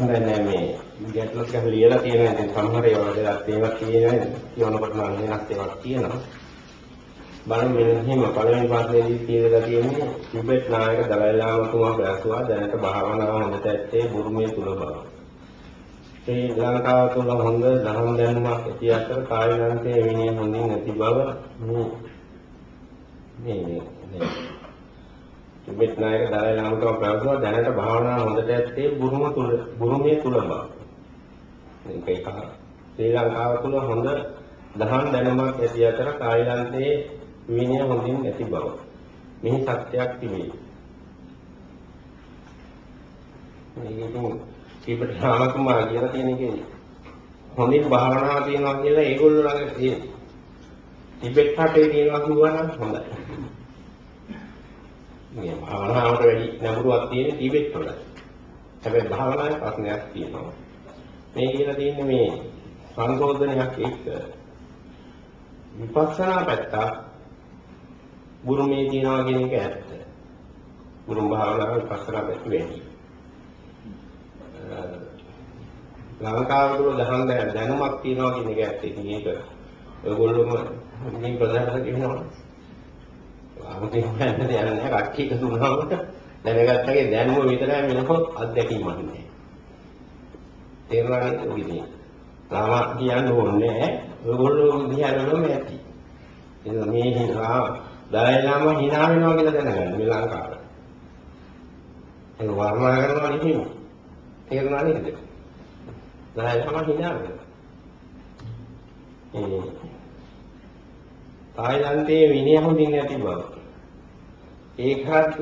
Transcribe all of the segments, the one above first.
හොඳයි නෑ මේ. ගැටලුවක් ගහ ලියලා තියෙනවා. ඉතින් සමහර ඒවා වැදගත් ඒවා තියෙනවා. කියනකොට නම් වෙනස් ඒවාක් තියෙනවා. බලමු මෙන්න එහෙම. පළවෙනි පාඩමේදී කියලා තියෙන්නේ ටිබෙට් නායක දලයි ලාමතුමා පැවසුවා දැනට භාවනාව හොඳට ඇත්තේ බුරුමයේ තුල බව. ශ්‍රී ලංකාව තුල හොඳ දහම් දැනුමක් ඇති අතර කායලන්තයේ විනය හොඳින් නැති බව මේ මේ මේ ටිබෙට් නායක දලයි ලාමතුමා පැවසුවා දැනට භාවනාව හොඳට ඇත්තේ බුරුම තුල බුරුමයේ තුල බව. මේක එක ශ්‍රී ලංකාව තුල හොඳ දහම් දැනුමක් ඇති අතර කායලන්තයේ විනය හොඳින් නැති බව. මෙහි සත්‍යයක් තිබේ. මේකෙන් කීපට රාමකුමාර කියලා තියෙන එකේ හොඳින් භාවනාව තියනවා කියලා ඒගොල්ලෝ ළඟ තියෙන. ටිබෙට් රටේ තියෙනවා කිව්වා නම් හොඳයි. මේ භාවනාවට වැඩි නැඹුරුවක් තියෙන ටිබෙට් වල. හැබැයි භාවනාවේ ප්‍රශ්නයක් තියෙනවා. මේ කියලා තියෙන්නේ මේ සංශෝධනයක් එක්ක විපස්සනා පැත්ත බුරුමේ තියනවා කියන එක ඇත්ත. බුරුම භාවනාව විපස්සනා පැත්ත වැඩි. ලංකාව තුළ දහම් දැනුමක් තියනවා කියන එක ඇත්ත. ඉතින් ඒක ඔයගොල්ලෝම මේ ප්‍රධානම කියනවා. ආමුදේ හොයන්න දෙයක් නැහැ. කට්ටිය එකතු වුණාම දැනගත්තගේ දැනුම විතරයි වෙනකොට අත්දැකීමක් නෑ. තේරුණානේ ඔය ඉතින්. ලාම කියන්න ඕනේ නැහැ. ඔයගොල්ලෝ දිහා බලනම ඇති. එතන මේ හිනා දලයිලාම hina වෙනවා කියලා දැනගන්න මේ ලංකාවේ. ඒක වර්ණනා කරනවා නෙමෙයි. තේරුණා නේද? දලයිලාම hina වෙනවා. ඒ තායිලන්තයේ විනය හොඳින් නැති බව. ඒකත්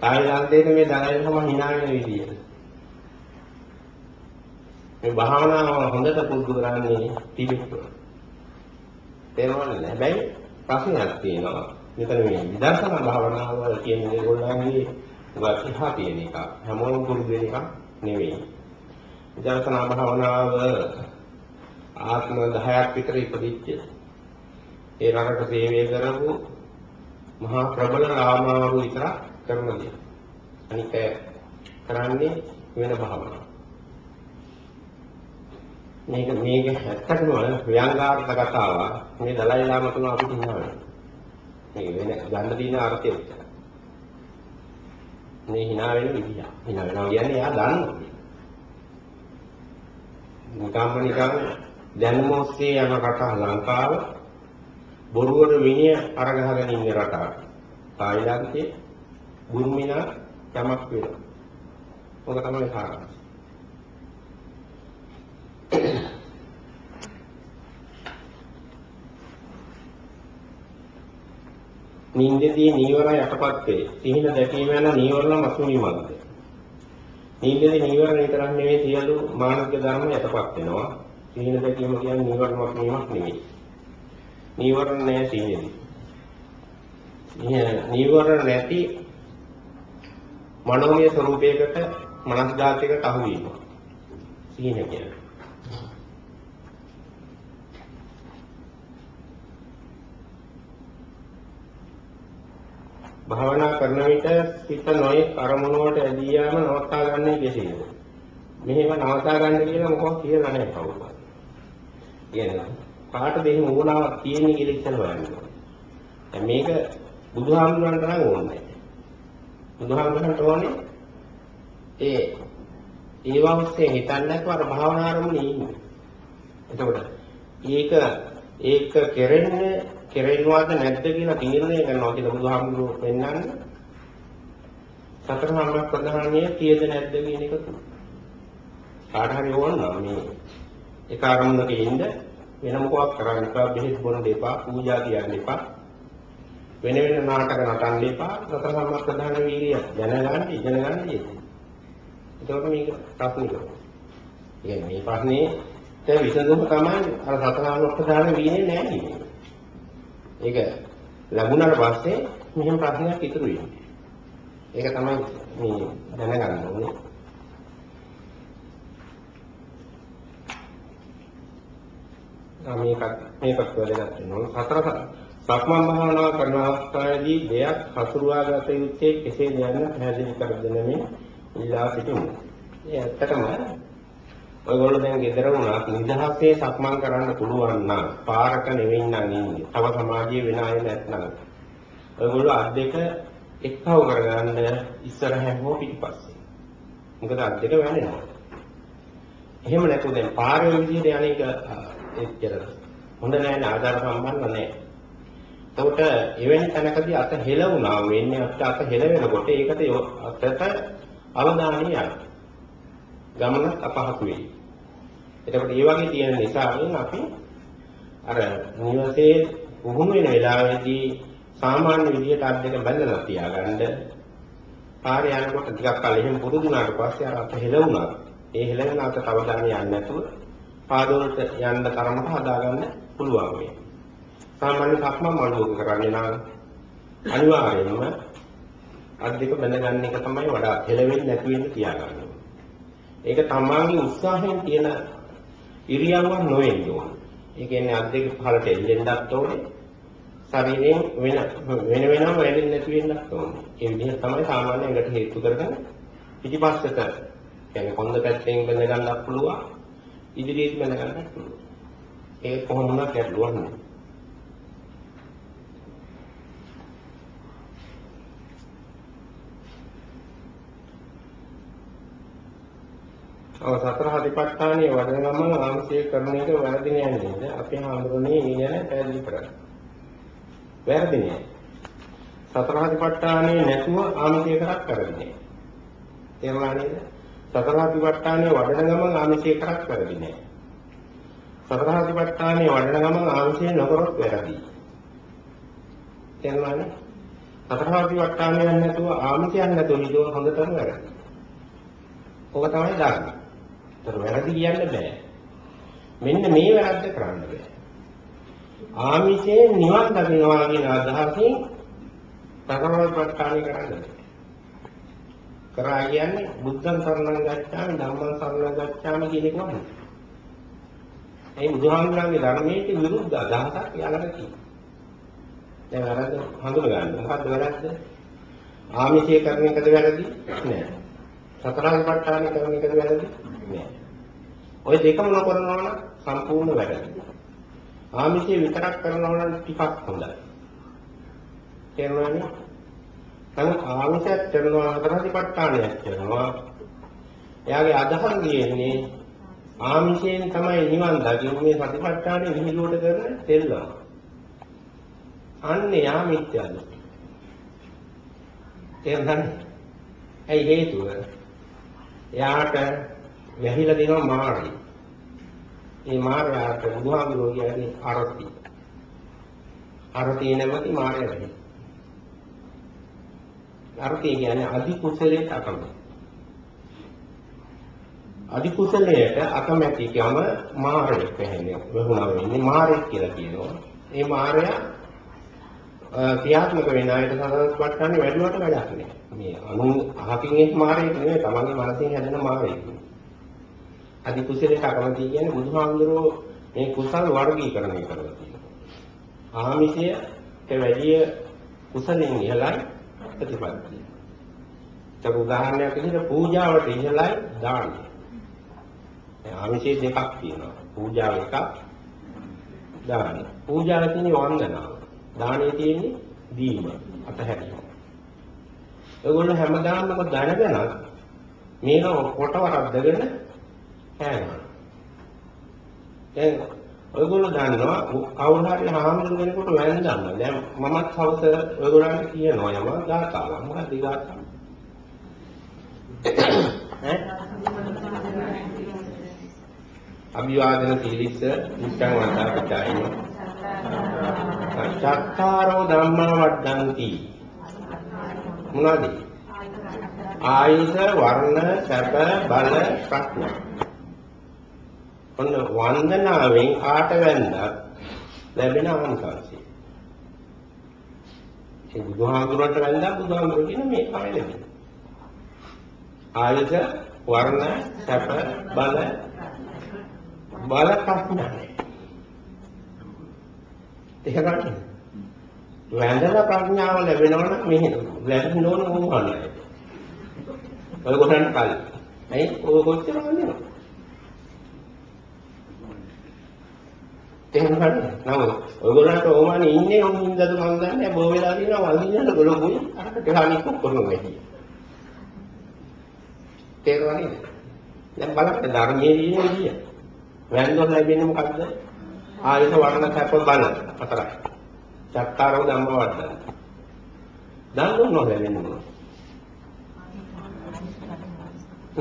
තායිලන්තයේ මේ දලයිලාම hina වෙන විදිය. මේ භාවනාව හොඳට පුරුදු කරන්නේ ටිබෙට් වල. තේරුණාද? හැබැයි ප්‍රශ්නයක් තියෙනවා. මෙතන මේ විදර්ශනා භාවනාව වල කියන්නේ ඒගොල්ලන්ගේ වර්තිහා තියෙන එක. හැමෝම පුරුදු වෙන එක නෙවෙයි. විදර්ශනා භාවනාව ආත්ම 10ක් විතර ඉපදිච්ච ඒ රටට සේවය කරපු මහා ප්‍රබල රාමාවරු විතර කරන දේ. අනික කරන්නේ වෙන භාවනාවක්. මේක මේක ඇත්තටම ව්‍යංගාර්ථ කතාවක්. මේ දලයි ලාම තුන අපිට ඉන්නවා. මේ වෙන ගන්න තියෙන අර්ථය විතර. මේ hina වෙන විදිය. hina වෙනවා කියන්නේ එයා දන්නවා. නිකම්ම නිකම් දැනුම ඔස්සේ යන රට ලංකාව බොරුවර විනය අරගහගෙන ඉන්න රටක්. තායිලන්තේ බුරුමිනා යමක් වෙනවා. ඔක තමයි කාරණා. නින්දදී නීවරණ යටපත් වේ. සිහින දැකීම යන නීවරණ මසුනිමත්ද. නින්දදී නීවරණ විතරක් නෙවෙයි සියලු මානසික ධර්ම යටපත් වෙනවා. සිහින දැකීම කියන්නේ නීවරණ මසුනිමක් නෙවෙයි. නීවරණ නැහැ සිහිනදී. නීවරණ නැති මනෝමය ස්වરૂපයකට මනස් ධාතයකට අහු වීම. සිහින කියන්නේ. භාවනා කරන විට සිත නොයෙක් අරමුණු වලට ඇදී යාම නවත්තා ගන්නේ කෙසේද? මෙහෙම නවත්තා ගන්න කියලා මොකක්ද කියලා නැහැ කවුරුත්. කියන්නේ කාටද එහෙම ඕනාවක් තියෙන්නේ කියලා ඉස්සෙල්ලා බලන්න ඕනේ. දැන් මේක බුදුහාමුදුරන්ට නම් ඕනේ නැහැ. බුදුහාමුදුරන්ට ඕනේ ඒ ඒවා ඔස්සේ හිතන්නේ නැතුව අර භාවනා අරමුණේ ඉන්නේ. එතකොට ඒක ඒක කෙරෙන්නේ කෙරෙන්නවද නැද්ද කියලා තීරණය කරනවා කියලා බුදුහාමුදුරුවෝ පෙන්වන්නේ. සතර මහා ප්‍රධානිය කීයද නැද්ද කියන එක තුන. කාට හරි ඕන නම් මේ එක අරමුණක ඉන්න වෙන මොකක් කරන්න එපා බෙහෙත් බොන්න එපා පූජා කියන්න එපා වෙන වෙන නාටක නටන්න එපා සතර මහා ප්‍රධාන වීර්යය දැනගන්න ඉගෙන ගන්න ඉන්නේ. ඒකෝට මේක ප්‍රශ්නික. කියන්නේ මේ ප්‍රශ්නේ දැන් විසඳුම තමයි අර සතර මහා ප්‍රධාන වීර්යය නෑ කියන්නේ. ඒක ලැබුණාට පස්සේ මෙහෙම ප්‍රශ්නයක් ඉතුරු වෙනවා. ඒක තමයි මේ දැනගන්න ඕනේ. මේකත් මේකත් වැදගත් වෙනවා. සතර සක්මන් භාවනාව කරන අවස්ථාවේදී දෙයක් හසුරුවා ගත යුත්තේ කෙසේද යන්න පැහැදිලි කර දෙනමින් ඉල්ලා සිටිමු. ඒ ඇත්තටම ඔයගොල්ලෝ දැන් ගෙදර වුණත් නිදහසේ සක්මන් කරන්න පුළුවන් නම් පාරක නෙවෙයි නම් ඉන්නේ. තව සමාජයේ වෙන අය නැත්නම්. ඔයගොල්ලෝ අත් දෙක එක්කව කරගන්න ඉස්සරහින් හෝ පිටිපස්සේ. මොකද අත් දෙක වැනෙනවා. එහෙම නැතුව දැන් පාරේ විදිහට යන්නේක එච්චර හොඳ නැහැ නේ ආධාර සම්බන්ධ නැහැ. එතකොට එවැනි තැනකදී අත හෙලවුණා වෙන්නේ අපිට අත හෙලවෙනකොට ඒකට අතට අවධානය යනවා. ගමන අපහසු වෙයි. එතකොට මේ වගේ තියෙන නිසා අපි අර නිවසේ වුහුණු වෙන වෙලාවේදී සාමාන්‍ය විදිහට අත් දෙක බැඳලා තියාගන්න පාරේ යනකොට ටිකක් කල එහෙම පුරුදුනාට පස්සේ අර අත හෙලවුණා. ඒ හෙලවෙන අත කවදාම යන්නේ නැතුව පාදවලට යන්න තරමට හදාගන්න පුළුවන් මේ. සාමාන්‍ය සක්මන් මළුවක කරන්නේ නම් අනිවාර්යයෙන්ම අත් දෙක බැඳ ගන්න එක තමයි වඩා හෙලවෙන්නේ නැති වෙන්න තියාගන්න. ඒක තමාගේ උත්සාහයෙන් තියෙන ඉරියව්වක් නොවෙන්න ඕන. ඒ කියන්නේ අත් දෙක පහළට එල්ලෙන්නත් ඕනේ. ශරීරයෙන් වෙන වෙන වෙනම වැඩෙන්නේ නැති වෙන්නත් ඕනේ. ඒ විදිහ තමයි සාමාන්‍ය ඇඟට හේතු කරගෙන පිටිපස්සට කියන්නේ කොන්ද පැත්තෙන් බඳ ගන්නත් පුළුවන්. ඉදිරියට බඳ ගන්නත් පුළුවන්. ඒක කොහොම වුණත් ගැටලුවක් නෙවෙයි. ඔව් සතර හදිපට්ඨානයේ වඩන ගමන් ආංශය කරන එක වැරදි නෑ නේද? අපි හඳුරන්නේ මේ ගැන පැහැදිලි කරන්න. වැරදි නෑ. සතර හදිපට්ඨානයේ නැතුව ආංශය කරක් වැරදි නෑ. තේරුණා නේද? සතර හදිපට්ඨානයේ වඩන ගමන් ආංශය කරක් වැරදි නෑ. සතර හදිපට්ඨානයේ වඩන ගමන් ආංශය නොකරොත් වැරදි. තේරුණා නේද? සතර හදිපට්ඨානයේ නැතුව ආංශයක් නැතුව හිතුව හොඳටම වැරදි. ඔක තමයි ධර්මය. ඒතර වැරදි කියන්න බෑ. මෙන්න මේ වැරද්ද කරන්න බෑ. ආමිෂයෙන් නිවන් දකින්නවා කියන අදහසින් තකරවත්කාරී කරන්න බෑ. කරා කියන්නේ බුද්ධං සරණං ගච්ඡාමි ධම්මං සරණං ගච්ඡාමි කියන එක නෙමෙයි. ඒ බුදුහාමුදුරන්ගේ ධර්මයට විරුද්ධ අදහසක් යාළඟ තියෙනවා. දැන් වැරද්ද හඳුන ගන්න. මොකද්ද වැරද්ද? ආමිෂය කරන එකද වැරදි? නෑ. සතරාදිපට්ඨාන කරන එකද වැරදි? නෑ. ඔය දෙකම නොකරනවා නම් සම්පූර්ණ වැරදි. ආමිෂය විතරක් කරනවා නම් ටිකක් හොඳයි. තේරුණානේ? නමුත් ආමිෂයක් කරනවා සතරාදිපට්ඨානයක් කරනවා. එයාගේ අදහස කියන්නේ ආමිෂයෙන් තමයි නිවන් දකින්නේ සතිපට්ඨානෙ විහිළුවට කරන දෙල්ලම. අන්නේ යා මිත්‍යා දෘෂ්ටි. තේරුණානේ? ඇයි හේතුව? එයාට වැහිලා දෙනවා මාරි. මේ මාරයාට බුදුහාමුදුරුවෝ කියන්නේ අරති. අරති නැමැති මාරය වෙයි. අරති කියන්නේ අධි කුසලයට අකමැති. අධි කුසලයට අකමැතිකම මාරයෙක් වෙන්නේ. වහුණා වෙන්නේ මාරයෙක් කියලා කියනවා. මේ මාරයා ක්‍රියාත්මක වෙන අයට සතරස් වට්ටන්නේ වැඩිවට වැඩක් නෑ. මේ අනු අහකින් එක් මාරයෙක් නෙවෙයි තමන්ගේ මනසින් හැදෙන මාරයෙක්. අධි කුසලයට අකමැති කියන්නේ බුදුහාමුදුරුවෝ මේ කුසල් වර්ගීකරණය කරලා තියෙනවා. ආමිෂයට වැඩිය කුසලෙන් ඉහළයි ප්‍රතිපත්තිය. ඒක උදාහරණයක් විදිහට පූජාවට ඉහළයි දානය. ආමිෂයේ දෙකක් තියෙනවා. පූජාව එකක් දානය. පූජාව කියන්නේ වන්දනාව. දානය තියෙන්නේ දීම අතහැරීම. ඒගොල්ලෝ හැමදාම මොකද දැනගෙන මේක කොට වරද්දගෙන කෑනවා. දැන් ඔයගොල්ලෝ දන්නවා කවුරු හරි හාමුදුරු කෙනෙකුට වැන්දන්න. දැන් මමත් හවස ඔයගොල්ලන්ට කියනවා යම ගාතාවක්. මොකක්ද ගාතාව? ඈ? අභිවාදන සීලිස්ස මුත්තං වන්දා පිටායින. චත්තාරෝ ධම්මා වඩ්ඩಂತಿ. මොනවද? ආයුෂ වර්ණ සැප බල ප්‍රඥා ඔන්න වන්දනාවෙන් ආට වැන්දක් ලැබෙන ආනිසංසය. ඒ බුදුහාමුදුරන්ට වැන්දා බුදුහාමුදුර කියන මේ තමයි ලැබෙන්නේ. ආයත වර්ණ සැප බල බල ප්‍රඥා. එහෙනම් වැන්දලා ප්‍රඥාව ලැබෙනවනම් මෙහෙම ලැබෙන්න ඕන මොනවද? ඔයගොල්ලන්ට කලින් ඇයි ඔය කොච්චර වන්දිනවද? තේරුණාද? නමුත් ඔයගොල්ලන්ට ඕමනේ ඉන්නේ උන් හින්දාද මන් දන්නේ බෝ වෙලා තියෙනවා වන්දිනන ගොලොකුයි අරකට ගහන්නේ කොරන වැඩි. තේරුණා නේද? දැන් බලන්න ධර්මයේ තියෙන විදිය. වැන්දොත් ලැබෙන්නේ මොකද්ද? ආයත වර්ණ සැප බල හතරයි. චත්තාරෝ ධම්ම වර්ධන. දන් දුන්නොත් ලැබෙන්නේ මොනවද?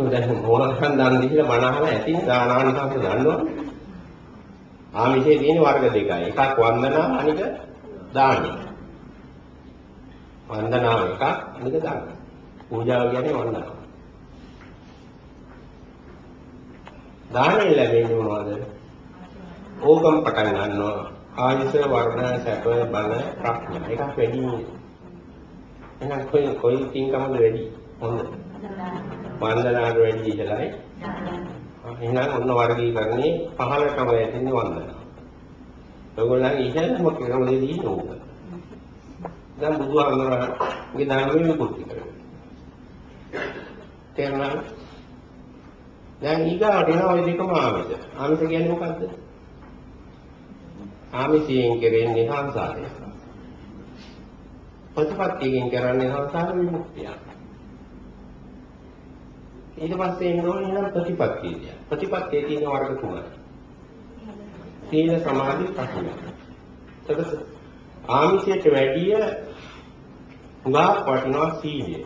දැන් මොනකන් දන් දීලා බණ අහලා ඇතිනේ දානානිසංස දන්නවනේ. ආමිෂයේ තියෙන වර්ග දෙකයි. එකක් වන්දනා අනික දානි. වන්දනාව එකක් අනික දාන. පූජාව කියන්නේ වන්දනාව. දානෙ ලැබෙන්නේ මොනවද? ඕකම් පටන් ගන්නවා. ආයුෂ වර්ණ සැප බල ප්‍රඥා. එකක් වැඩි. එහෙනම් කොයි කොයි තින්කමද වැඩි? හොඳ. වන්දනාවට වැඩි ඉහළයි. එහෙනම් ඔන්න වර්ගීකරණේ 15ටම ඇතින්නේ වන්දනාව. ඔයගොල්ලන් ඉහළම ක්‍රමවලදී නෝක. දැන් බුදුහාමුදුරන්ගේ ධර්මයේ විකෘති කරනවා. තේරුණාද? දැන් ඊගාට එනවා ওই දෙකම ආමිෂ. ආමිෂ කියන්නේ මොකද්ද? ආමිෂයෙන් කෙරෙන්නේ සංසාරය. ප්‍රතිපත්තියෙන් කරන්නේ සංසාර විමුක්තිය. ඊට පස්සේ එන්න ඕනේ නම් ප්‍රතිපත්තිය. ප්‍රතිපත්තියේ තියෙන වර්ග තුනයි. සීල සමාධි ප්‍රඥා. එතකොට ආමිෂයට වැඩිය උගා වටිනවා සීලය.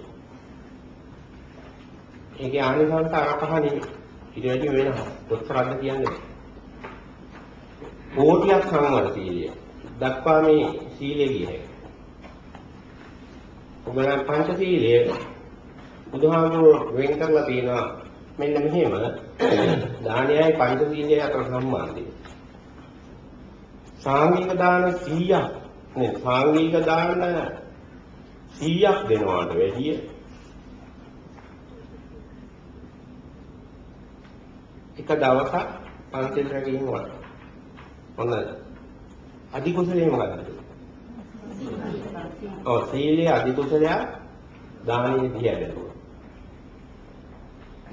ඒකේ ආනිසංස අරපහ නෙමෙයි. ඊට වැඩි වෙනවා. කොච්චරද කියන්නේ? කෝටියක් සංවර සීලය. දක්වා මේ සීලය කියන්නේ. ඔබලා පංච සීලය බුදුහාමුදුරුවෝ වෙන් කරලා තියෙනවා මෙන්න මෙහෙම දානයයි පංච සීලයයි අතර සම්බන්ධය. සාංගික දාන 100ක් නේ සාංගික දාන 100ක් දෙනවාට වැඩිය එක දවසක් පන්සල් රැකීම වල. ඔන්න අධි කුසලයේ මොකද්ද? ඔව් සීලයේ අධි කුසලය දානීය දියදෙනවා.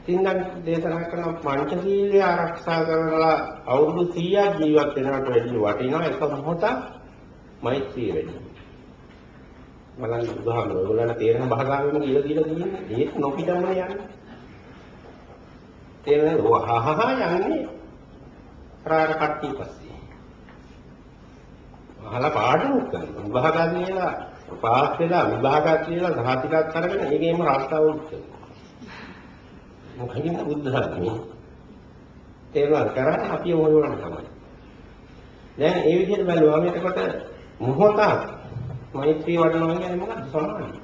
ඉතින්නම් දේශනා කරන පංචශීලය ආරක්ෂා කරලා අවුරුදු 100ක් ජීවත් වෙනවට වැඩිය වටිනවා එක මොහොතක් මෛත්‍රිය වැඩි. බලන්න උදාහරණ ඔයගොල්ලන්ට තේරෙන භාෂාවෙම කියලා දීලා කියන්නේ ඒක නොපිටම යන්නේ. තේරෙනවද? වහහහ යන්නේ රාර කට්ටි පස්සේ. අහලා පාඩම් කරනවා. විභාග කියලා පාස් වෙලා විභාග කියලා සහතිකත් කරගෙන ඒකේම රස්සාව උත් කරනවා. මොකකින්ද බුද්ධ ධර්මයේ තේරුම් කරන්නේ අපි මොනවද තමයි. දැන් ඒ විදිහට බැලුවාම එතකොට මොහොතක් මෛත්‍රී වඩනවා කියන්නේ මොකක්ද සමානයි.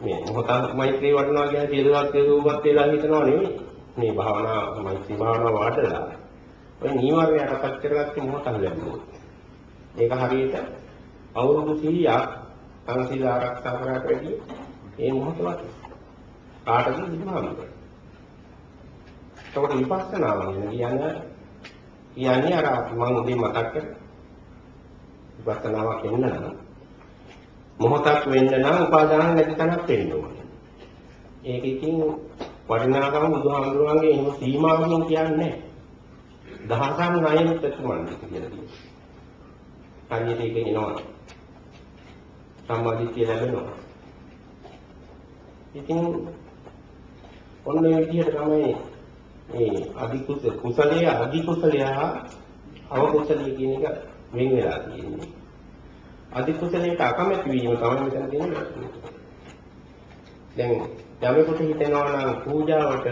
මේ මොහොතක් මෛත්‍රී වඩනවා කියන්නේ සියලුවත් සියලුවත් වෙලා හිතනවා නෙමෙයි. මේ භාවනා මෛත්‍රී භාවනාව වඩලා ඔය නීවරණයට පත් කරගත්තේ මොහොතක් ලැබුණා. ඒක හරියට අවුරුදු 100ක් සංසීල ආරක්ෂා කරාට වැඩිය ඒ මොහොතවත් කාටද බුදුහාමුදුරුවෝ. එතකොට විපස්සනාව කියන්නේ කියන්නේ අර මම උදේ මතක් කර විපස්සනාවක් වෙන්න නම් මොහොතක් වෙන්න නම් උපාදාන නැති තැනක් වෙන්න ඕනේ. ඒක ඉතින් වටිනාකම බුදුහාමුදුරුවන්ගේ එහෙම සීමාවකින් කියන්නේ දහසක් ණයෙන් ප්‍රතිමන්ති කියලා කියනවා. හරියට ඒක එනවා. සම්මාදිට්ඨිය ලැබෙනවා. ඉතින් ඔන්න ඒ විදිහට තමයි මේ අධි කුසලයේ අධි කුසලය අව කුසලයේ කියන එක වෙන් වෙලා තියෙන්නේ. අධි කුසලයට අකමැති වීම තමයි මෙතන තියෙන්නේ. දැන් යමෙකුට හිතෙනවා නම් පූජාවට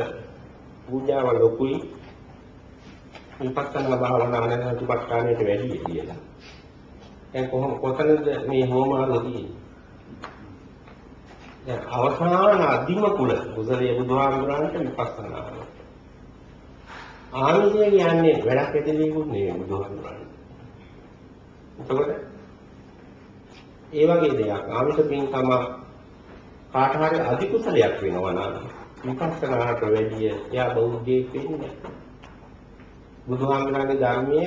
පූජාව ලොකුයි විපස්සනා භාවනා නැතිපත්කාණයට වැඩි කියලා. දැන් කොහොම කොතනද මේ හෝමාරු තියෙන්නේ? දැන් අවසාන අදිම කුල කුසලයේ බුදුහාමුදුරන්ට විපස්සනාව. ආමිෂය කියන්නේ වැඩක් ඇදෙලිකුත් නෙවෙයි බුදුහාමුදුරන්ට. එතකොට ඒ වගේ දෙයක් ආමිෂ පින්කම කාට හරි අධි කුසලයක් වෙනවා නම් විපස්සනාට වැඩිය එයා බෞද්ධයෙක් වෙන්නේ බුදුහාමුදුරන්ගේ ධර්මයේ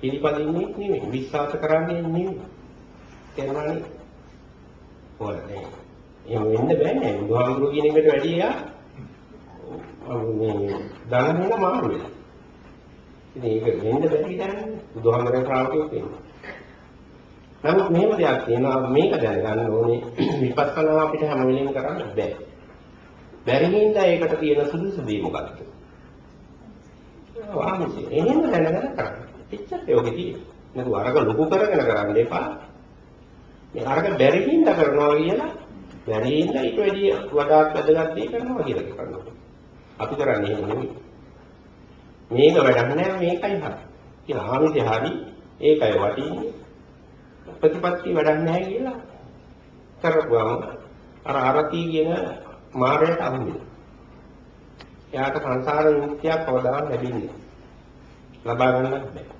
පිළිපදින්නේ නෙවෙයි විශ්වාස කරන්නේ නෙවෙයි. තේරුණානේ? හොරනේ. එහෙම වෙන්න බෑ. බුදුහාමුදුරුවෝ කියන එකට වැඩිය එයා ධන වෙන මාරු වෙනවා. ඉතින් ඒක වෙන්න බැරි දැනන්නේ බුදුහාමරේ ශ්‍රාවකයෙක් වෙන්නේ. නමුත් මෙහෙම දෙයක් තියෙනවා මේක දැනගන්න ඕනේ විපස්සනා අපිට හැම වෙලෙම කරන්න බෑ. බැරි හින්දා ඒකට තියෙන සුදුසු දේ මොකක්ද? වාමිසි එහෙම දැනගෙන කරන්න. එච්චර යෝගෙ තියෙන්නේ. නේද අරක ලොකු කරගෙන කරන්න එපා. මේ අරක බැරි හින්දා කරනවා කියලා බැරි හින්දා ඊට වැඩිය වඩාත් වැදගත් දේ කරනවා කියලා කරනවා. අපි කරන්නේ එහෙම නෙමෙයි. මේක වැඩක් නෑ මේකයි හරි. කියලා ආමිසි හරි ඒකයි වටින්නේ. ප්‍රතිපත්ති වැඩක් නැහැ කියලා කරපුවම අර අරති කියන මායයට අහු වෙනවා. එයාට සංසාර විමුක්තියක් කවදාවත් ලැබෙන්නේ ලබා ගන්නත් බැහැ.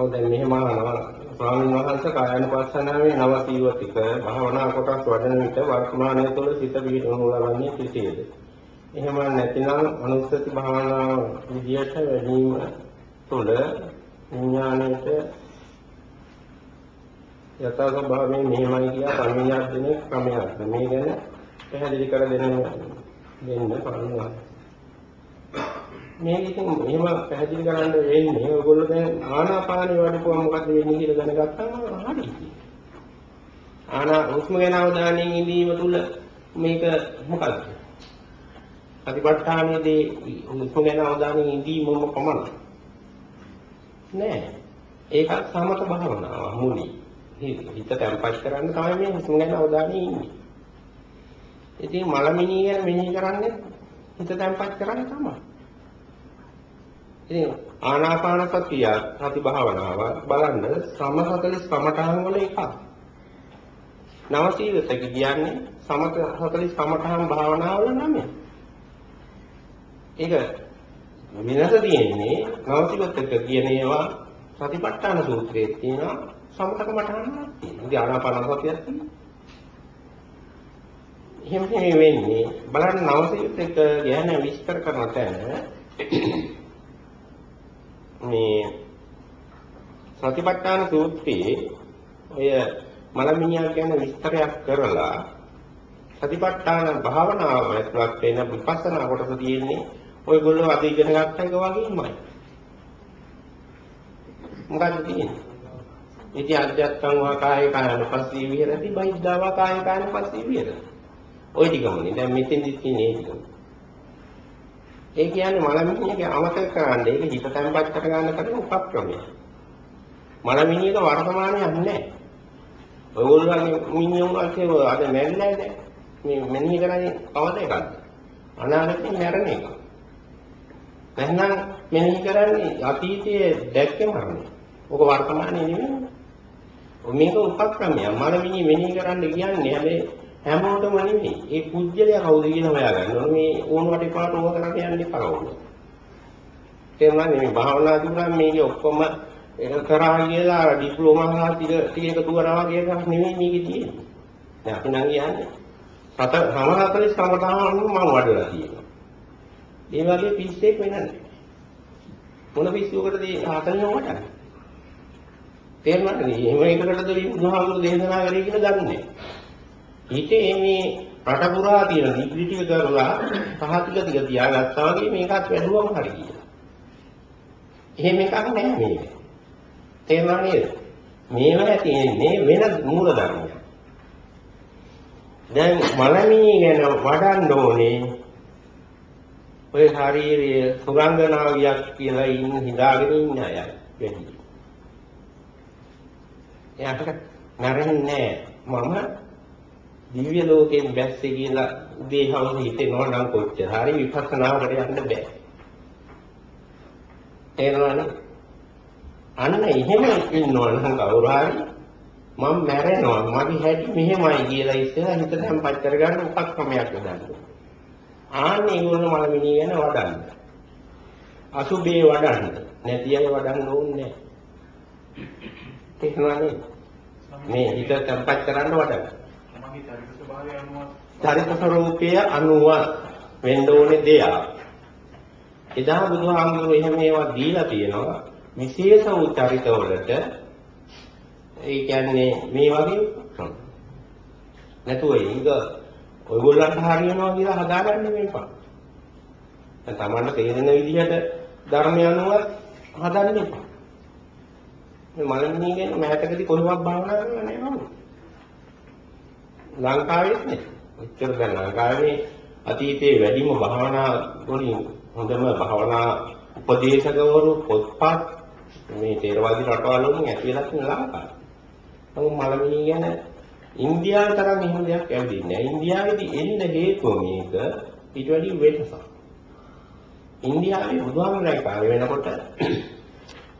ඔව් දැන් මෙහෙම අහනවා ස්වාමීන් වහන්සේ කායानुපස්සනාවේ නව සීවතික භාවනා කොටස් වඩන විට වර්තමානය තුළ සිත පිහිටවනු ලබන්නේ කෙසේද? එහෙම නැතිනම් අනුස්සති භාවනාව විදියට වැඩිම තුළ විඥාණයට යථා ස්වභාවයෙන් මෙහෙමයි කියලා පරිණාමයක් දෙන ක්‍රමයක්. මේ ගැන පැහැදිලි කර දෙන්න දෙන්න පරිණාමය. මේක ඉතින් එහෙම පැහැදිලි කරන්න වෙන්නේ ඔයගොල්ලෝ දැන් ආනාපානෙ වඩපුවා මොකද වෙන්නේ කියලා දැනගත්තාම හරි. ආනා හුස්ම ගැන අවධානයෙන් ඉඳීම තුල මේක මොකද්ද? ප්‍රතිපත්තානේදී හුස්ම ගැන අවධානයෙන් ඉඳීමම පමණයි. නෑ. ඒක සමත භාවනාව මුලයි. හිත තැම්පත් කරන්න තමයි මේ හුස්ම ගැන අවධානයෙන් ඉන්නේ. ඉතින් මලමිනී ගැන මෙනෙහි කරන්නේ හිත තැම්පත් කරන්න තමයි. ඉතින් ආනාපාන සතිය සති භාවනාව බලන්න සම 40 කමඨහන් වල එකක්. නවසීලත කියන්නේ සමත 40 කමඨහන් භාවනාවල නමයි. ඒක වෙනස තියෙන්නේ නවසීලත කියන ඒවා සතිපට්ඨාන සූත්‍රයේ තියෙන සමත කමඨහන් තියෙනවා. ඉතින් ආනාපාන සතියක් තියෙනවා. එහෙම වෙන්නේ බලන්න නවසීලත ගැන විස්තර කරන තැන මේ සතිපට්ඨාන සූත්‍රයේ ඔය මලමිනියා ගැන විස්තරයක් කරලා සතිපට්ඨාන භාවනාව ඇතුළත් වෙන විපස්සනා කොටස තියෙන්නේ ඔයගොල්ලෝ අද ඉගෙන ගත්ත එක වගේමයි. මොකද්ද තියෙන්නේ? ඉති අධ්‍යාත්මං වා කාය කායන පස්සී විහෙරති බයිද්ධා වා කාය කායන පස්සී විහෙරති. ওই ටිකමනේ. දැන් මෙතෙන්දි තියෙන්නේ ඒ ටිකම. ඒ කියන්නේ මලමිණියගේ අමතක කරන්න ඒක හිත තැම්පත් කරගන්න කරන උපක්‍රමය. මලමිණියක වර්තමානයක් නැහැ. ඔයගොල්ලෝගේ මිනිහුන්ගේ අද මැරිලා නැහැ. මේ මෙනෙහි කරන්නේ කවද එකක්ද? අනාගතේ මැරෙන එක. එහෙනම් මෙනෙහි කරන්නේ අතීතයේ දැක්කේ මරණය. ඔක වර්තමානයේ නෙමෙයි. මේක උපක්‍රමයක්. මලමිණිය මෙනෙහි කරන්න කියන්නේ හැබැයි හැමෝටම නෙමෙයි. ඒ පුජ්‍යලයා කවුද කියලා හොයාගන්න ඕනේ. මේ ඕනවට එපාට ඕක කරන්න යන්න එපා කවුරුද. තේරුණා මේ භාවනා දුන්නා මේක ඔක්කොම කරා කියලා ඩිප්ලෝමා හා ටික ටික එකතු කරනවා කියන එකක් නෙමෙයි මේකේ තියෙන්නේ. දැන් අපි නම් කියන්නේ සත සමහතලේ සමතාවම මම වඩලා තියෙනවා. ඒ වගේ පිස්සෙක් වෙනන්නේ. මොන පිස්සුවකටද මේ හතලින් වටන්නේ? තේරුණාද? එහෙම එකකටද බුදුහාමුදුරු දේශනා කරේ කියලා දන්නේ නැහැ. හිතේ මේ රට පුරා තියෙන දිග්‍රී ටික කරලා පහතික ටික තියාගත්තා වගේ මේකත් වැඩුවම හරි කියලා. එහෙම එකක් නැහැ මේක. තේරුණා නේද? මේවා තියෙන්නේ වෙන මූල ධර්මයක්. දැන් මලමිණී ගැන වඩන්න ඕනේ ඔය ශාරීරිය සුගංගනාවියක් කියලා ඉන්න හිතාගෙන ඉන්න අය වැඩි. එයාට නරන්නේ මම දිව්‍ය ලෝකයෙන් බැස්සේ කියලා උදේ හවස හිතෙනවා නම් කොච්චර හරි විපස්සනාවට යන්න බෑ. තේරෙනවනේ? අන්න එහෙම ඉන්නවා නම් කවුරු හරි මම මැරෙනවා මගේ හැටි මෙහෙමයි කියලා ඉස්සෙල්ලා හිත තැම්පත් කරගන්න උපක්‍රමයක් ගන්න. ආන්නේ ඒගොල්ලෝ මලමිණී ගැන වඩන්න. අසුබේ වඩන්න. නැති අය වඩන්න ඕනේ නැහැ. තේරුණානේ? මේ හිත තැම්පත් කරන්න වඩන්න. තමන්ගේ චරිත ස්වභාවය අනුව චරිත ස්වરૂපය අනුව වෙන්න ඕනේ දෙයක්. එදා බුදුහාමුදුරුවෝ එහෙම ඒවා දීලා තියෙනවා විශේෂ වූ චරිතවලට ඒ කියන්නේ මේ වගේ නැතුව ඊග ඔයගොල්ලන්ට හරියනවා කියලා හදාගන්න මේපා. දැන් Tamanට තේරෙන විදිහට ධර්මය අනුව හදන්න එපා. මේ මලමිණී කියන්නේ මෑතකදී කොහොමවත් භාවනා කරලා නැහැ නේද? ලංකාවේත් නේ. ඔච්චර දැන් ලංකාවේ අතීතයේ වැඩිම භාවනා වලින් හොඳම භාවනා උපදේශකවරු පොත්පත් මේ තේරවාදී රටවල් වලින් ඇති වෙලා තියෙන ලංකාවේ. නමුත් මලමිණී ගැන ඉන්දියාවේ තරම් එහෙම දෙයක් ඇවිදින්නේ නැහැ. ඉන්දියාවේදී එන්න හේතුව මේක ඊට වැඩි වෙනසක්. ඉන්දියාවේ බුදුහාමුදුරේ කාලේ වෙනකොට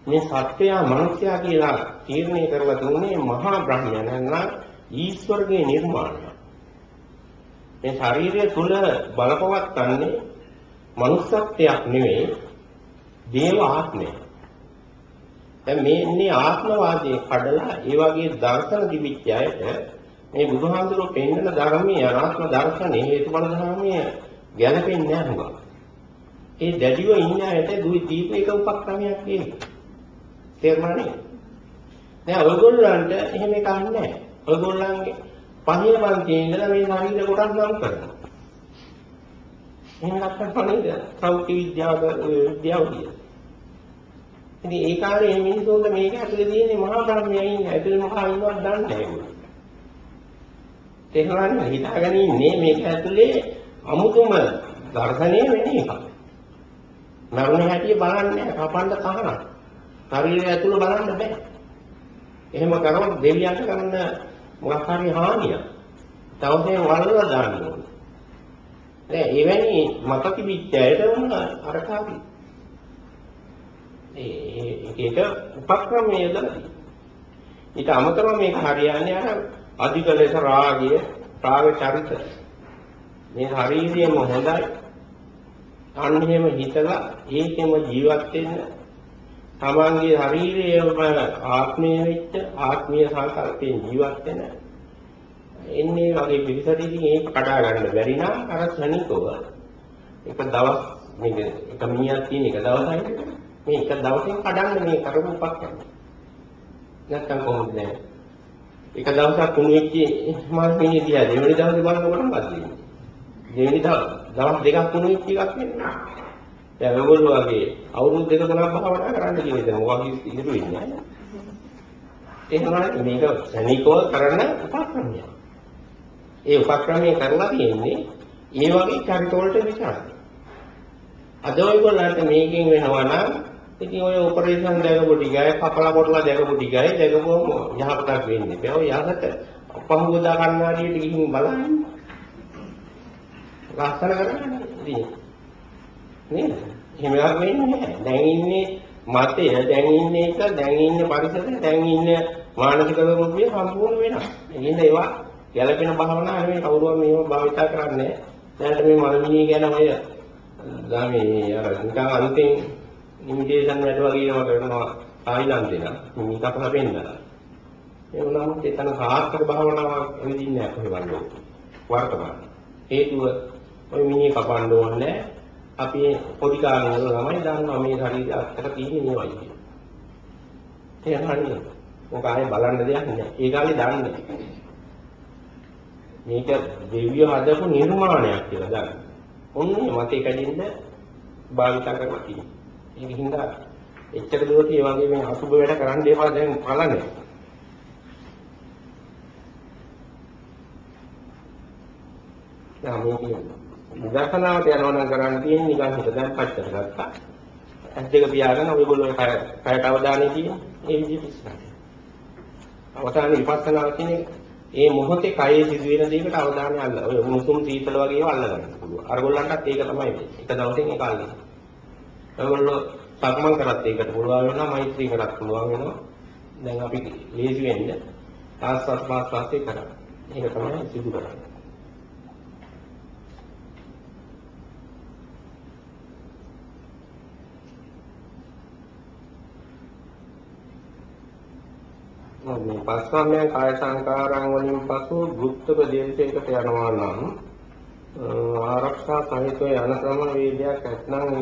මේ සත්‍යය මනුෂ්‍යයා කියලා තීරණය කරලා දුන්නේ මහා බ්‍රහ්මයන් නැත්නම් ඊශ්වරගේ නිර්මාණය. මේ ශරීරය තුල බලපවත්න්නේ මනුස්සත්වයක් නෙවෙයි දේව ආත්මය. දැන් මේ ඉන්නේ ආත්මවාදයේ කඩලා ඒ වගේ දර්ශන දිවිච්ච අයට මේ බුදුහාමුදුරුවෝ පෙන්වන ධර්මයේ අනාත්ම දර්ශනේ හේතුඵල ධර්මයේ ගැලපෙන්නේ නැහැ හුඟක්. ඒ දැඩිව ඉන්න අයට දුයි දීප එක උපක්‍රමයක් තියෙනවා. තේරුණා නේද? දැන් ඔයගොල්ලන්ට එහෙම එකක් නැහැ. ඔයගොල්ලන්ගේ පහේ පන්තියේ ඉඳලා මේ ශරීර කොටස් නම් කරනවා. එහෙම නැත්නම් නේද? සෞඛ්‍ය විද්‍යාව විද්‍යාව කියන. ඉතින් ඒ කාලේ මේ මිනිස්සුන්ට මේක ඇතුලේ තියෙන්නේ මහා බ්‍රහ්මයා ඉන්නේ. ඇතුලේ මොකා ඉන්නවද දන්නේ නැහැ ඒගොල්ලෝ. තේරුණානේ හිතාගෙන ඉන්නේ මේක ඇතුලේ අමුතුම දර්ශනීය වෙන එකක්. මරණ හැටි බලන්නේ කපන්න තහනම්. ශරීරය ඇතුළ බලන්න බෑ. එහෙම කරොත් දෙවියන්ට කරන මොකක් හරි හානියක්. තවසේ වලලා දාන්න ඕනේ. නෑ එවැනි මත තිබිච්ච අයට වුණ අර කාපි. ඒ ඒක උපක්‍රමය යදලා ඊට අමතරව මේක හරියන්නේ අර අධික ලෙස රාගය, රාග චරිත. මේ ශරීරයම හොඳයි. අන්න එහෙම හිතලා ඒකෙම ජීවත් වෙන්න තමන්ගේ ශරීරයම ආත්මය වෙච්ච ආත්මීය සංකල්පයෙන් ජීවත් වෙන. එන්නේ වගේ පිළිසට ඉතින් ඒක කඩා ගන්න බැරි නම් අර ශනිකව. එක දවස් මේක එක මිනිහක් තියෙන එක දවසයි මේ එක දවසෙන් කඩන්න මේ කරපු උපක්‍රම. නැත්තම් කොහොමද දැන්? එක දවසක් කුණු වෙච්ච මාස් මිනිහ දිහා දෙවෙනි දවසේ බලනකොට මොකද වෙන්නේ? දෙවෙනි දවස් දවස් දෙකක් කුණු වෙච්ච එකක් වෙන්නේ. දැන් ඔයගොල්ලෝ වගේ අවුරුදු දෙක තුනක් භාවනා කරන්න කියන ඉතින් මොකක්ද ඉදිරි වෙන්නේ එහෙනම් මේක ශනිකව කරන උපක්‍රමයක් ඒ උපක්‍රමයේ කරලා තියෙන්නේ ඒ වගේ චරිත වලට විතරයි. අද ඔයගොල්ලන්ට මේකෙන් වෙනවා නම් ඉතින් ඔය ඔපරේෂන් දැකපු ටිකයි කපලා කොටලා දැකපු ටිකයි දැකපුවම යහපතක් වෙන්නේ. බෑ ඔය යහපත පහුවදා කන්නාඩියට ගිහින් බලන්න. ලස්සන කරන්නේ ඉතින් නේද? එහෙම එකක් වෙන්නේ නැහැ. දැන් ඉන්නේ මතය, දැන් ඉන්නේ එක, දැන් ඉන්නේ පරිසරය, දැන් ඉන්නේ මානසික රෝගිය සම්පූර්ණ වෙනවා. එහෙනම් ඒවා ගැළපෙන භාවනා නෙමෙයි කවුරුවත් මේව භාවිතා කරන්නේ. දැනට මේ මනමිනිය ගැන ඔය මේ අර නිකන් අලුතෙන් ඉමිටේෂන් වැඩ වගේ ඒවා කරනවා තායිලන්තේ නම් මේක අපලා පෙන්නලා. ඒ වුණාම එතන සාර්ථක භාවනාවක් වෙදින්නේ නැහැ කොහෙවත්. වර්තමාන. හේතුව ඔය මිනිහ කපන්න ඕනේ අපි පොඩි කාලේ වල ළමයි දන්නවා මේ ශරීරය අත්තක තියෙන මේවයි කියලා. ඒ හරියට. ඔක ආයේ බලන්න දෙයක් නෑ. ඒ කාලේ දන්නේ. මේක දෙවියෝ හදපු නිර්මාණයක් කියලා දන්න. ඔන්නේ මතේ කැඩෙන්න භාවිත කරලා තියෙනවා. ඒක හින්දා එච්චර දුරට මේ වගේ මේ අසුබ වැඩ කරන්න එපා දැන් බලන්න. දැන් මේක විදර්ශනාවට යනවා නම් කරන්න තියෙන්නේ නිකන් හිත දැන් පච්චර ගත්තා. ඇස් දෙක පියාගෙන ඔයගොල්ලෝ කයට අවධානය තියෙන ඒ විදිහට ඉස්සරහට. අවසානයේ විපස්සනාව කියන්නේ ඒ මොහොතේ කයේ සිදුවෙන දේකට අවධානය අල්ල. ඔය මුසුම් සීතල වගේ ඒවා අල්ල ගන්න පුළුවන්. අරගොල්ලන්ටත් ඒක තමයි වෙන්නේ. එක දවසෙන් ඒක අල්ලන්න. ඔයගොල්ලෝ සක්මන් කරත් ඒකට පුළුවන් වෙනවා, මෛත්‍රී කරත් පුළුවන් වෙනවා. දැන් අපි ලේසි වෙන්න ආස්වාස් පාස්වාස්සේ කරා. ඒක තමයි සිදු කරන්නේ. මේ පස්සම්යන් කාය සංකාරයන් වලින් පසු භුක්ත ප්‍රදේශයකට යනවා නම් ආරක්ෂා සහිතව යන ක්‍රම වේදයක් නැත්නම්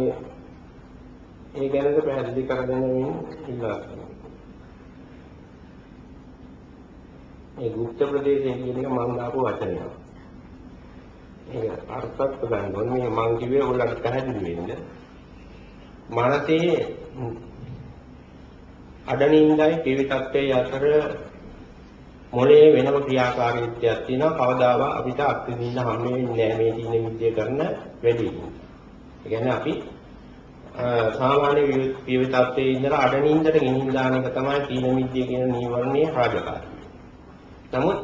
ඒ ගැනද පැහැදිලි කර දෙනමින් ඉල්ලා සිටිනවා. මේ ගුප්ත ප්‍රදේශයේ කියන එක මම දාපු වචනයක්. ඒක අර්ථවත් ගන්න ඕනේ මම කිව්වේ ඔයාලට පැහැදිලි වෙන්න. මනසේ අඩනින්දයි පිවිතත්වයේ අතර මොලේ වෙනම ක්‍රියාකාරීත්වයක් තියෙනවා කවදාවත් අපිට අත්විඳින්න හම් වෙන්නේ නැහැ මේ තීන විද්‍ය කරන වැඩි. ඒ කියන්නේ අපි සාමාන්‍ය පිවිතත්වයේ ඉඳලා අඩනින්දට ගෙනින් දාන එක තමයි තීන විද්‍ය කියන නීවරණයේ රාජකාරිය. නමුත්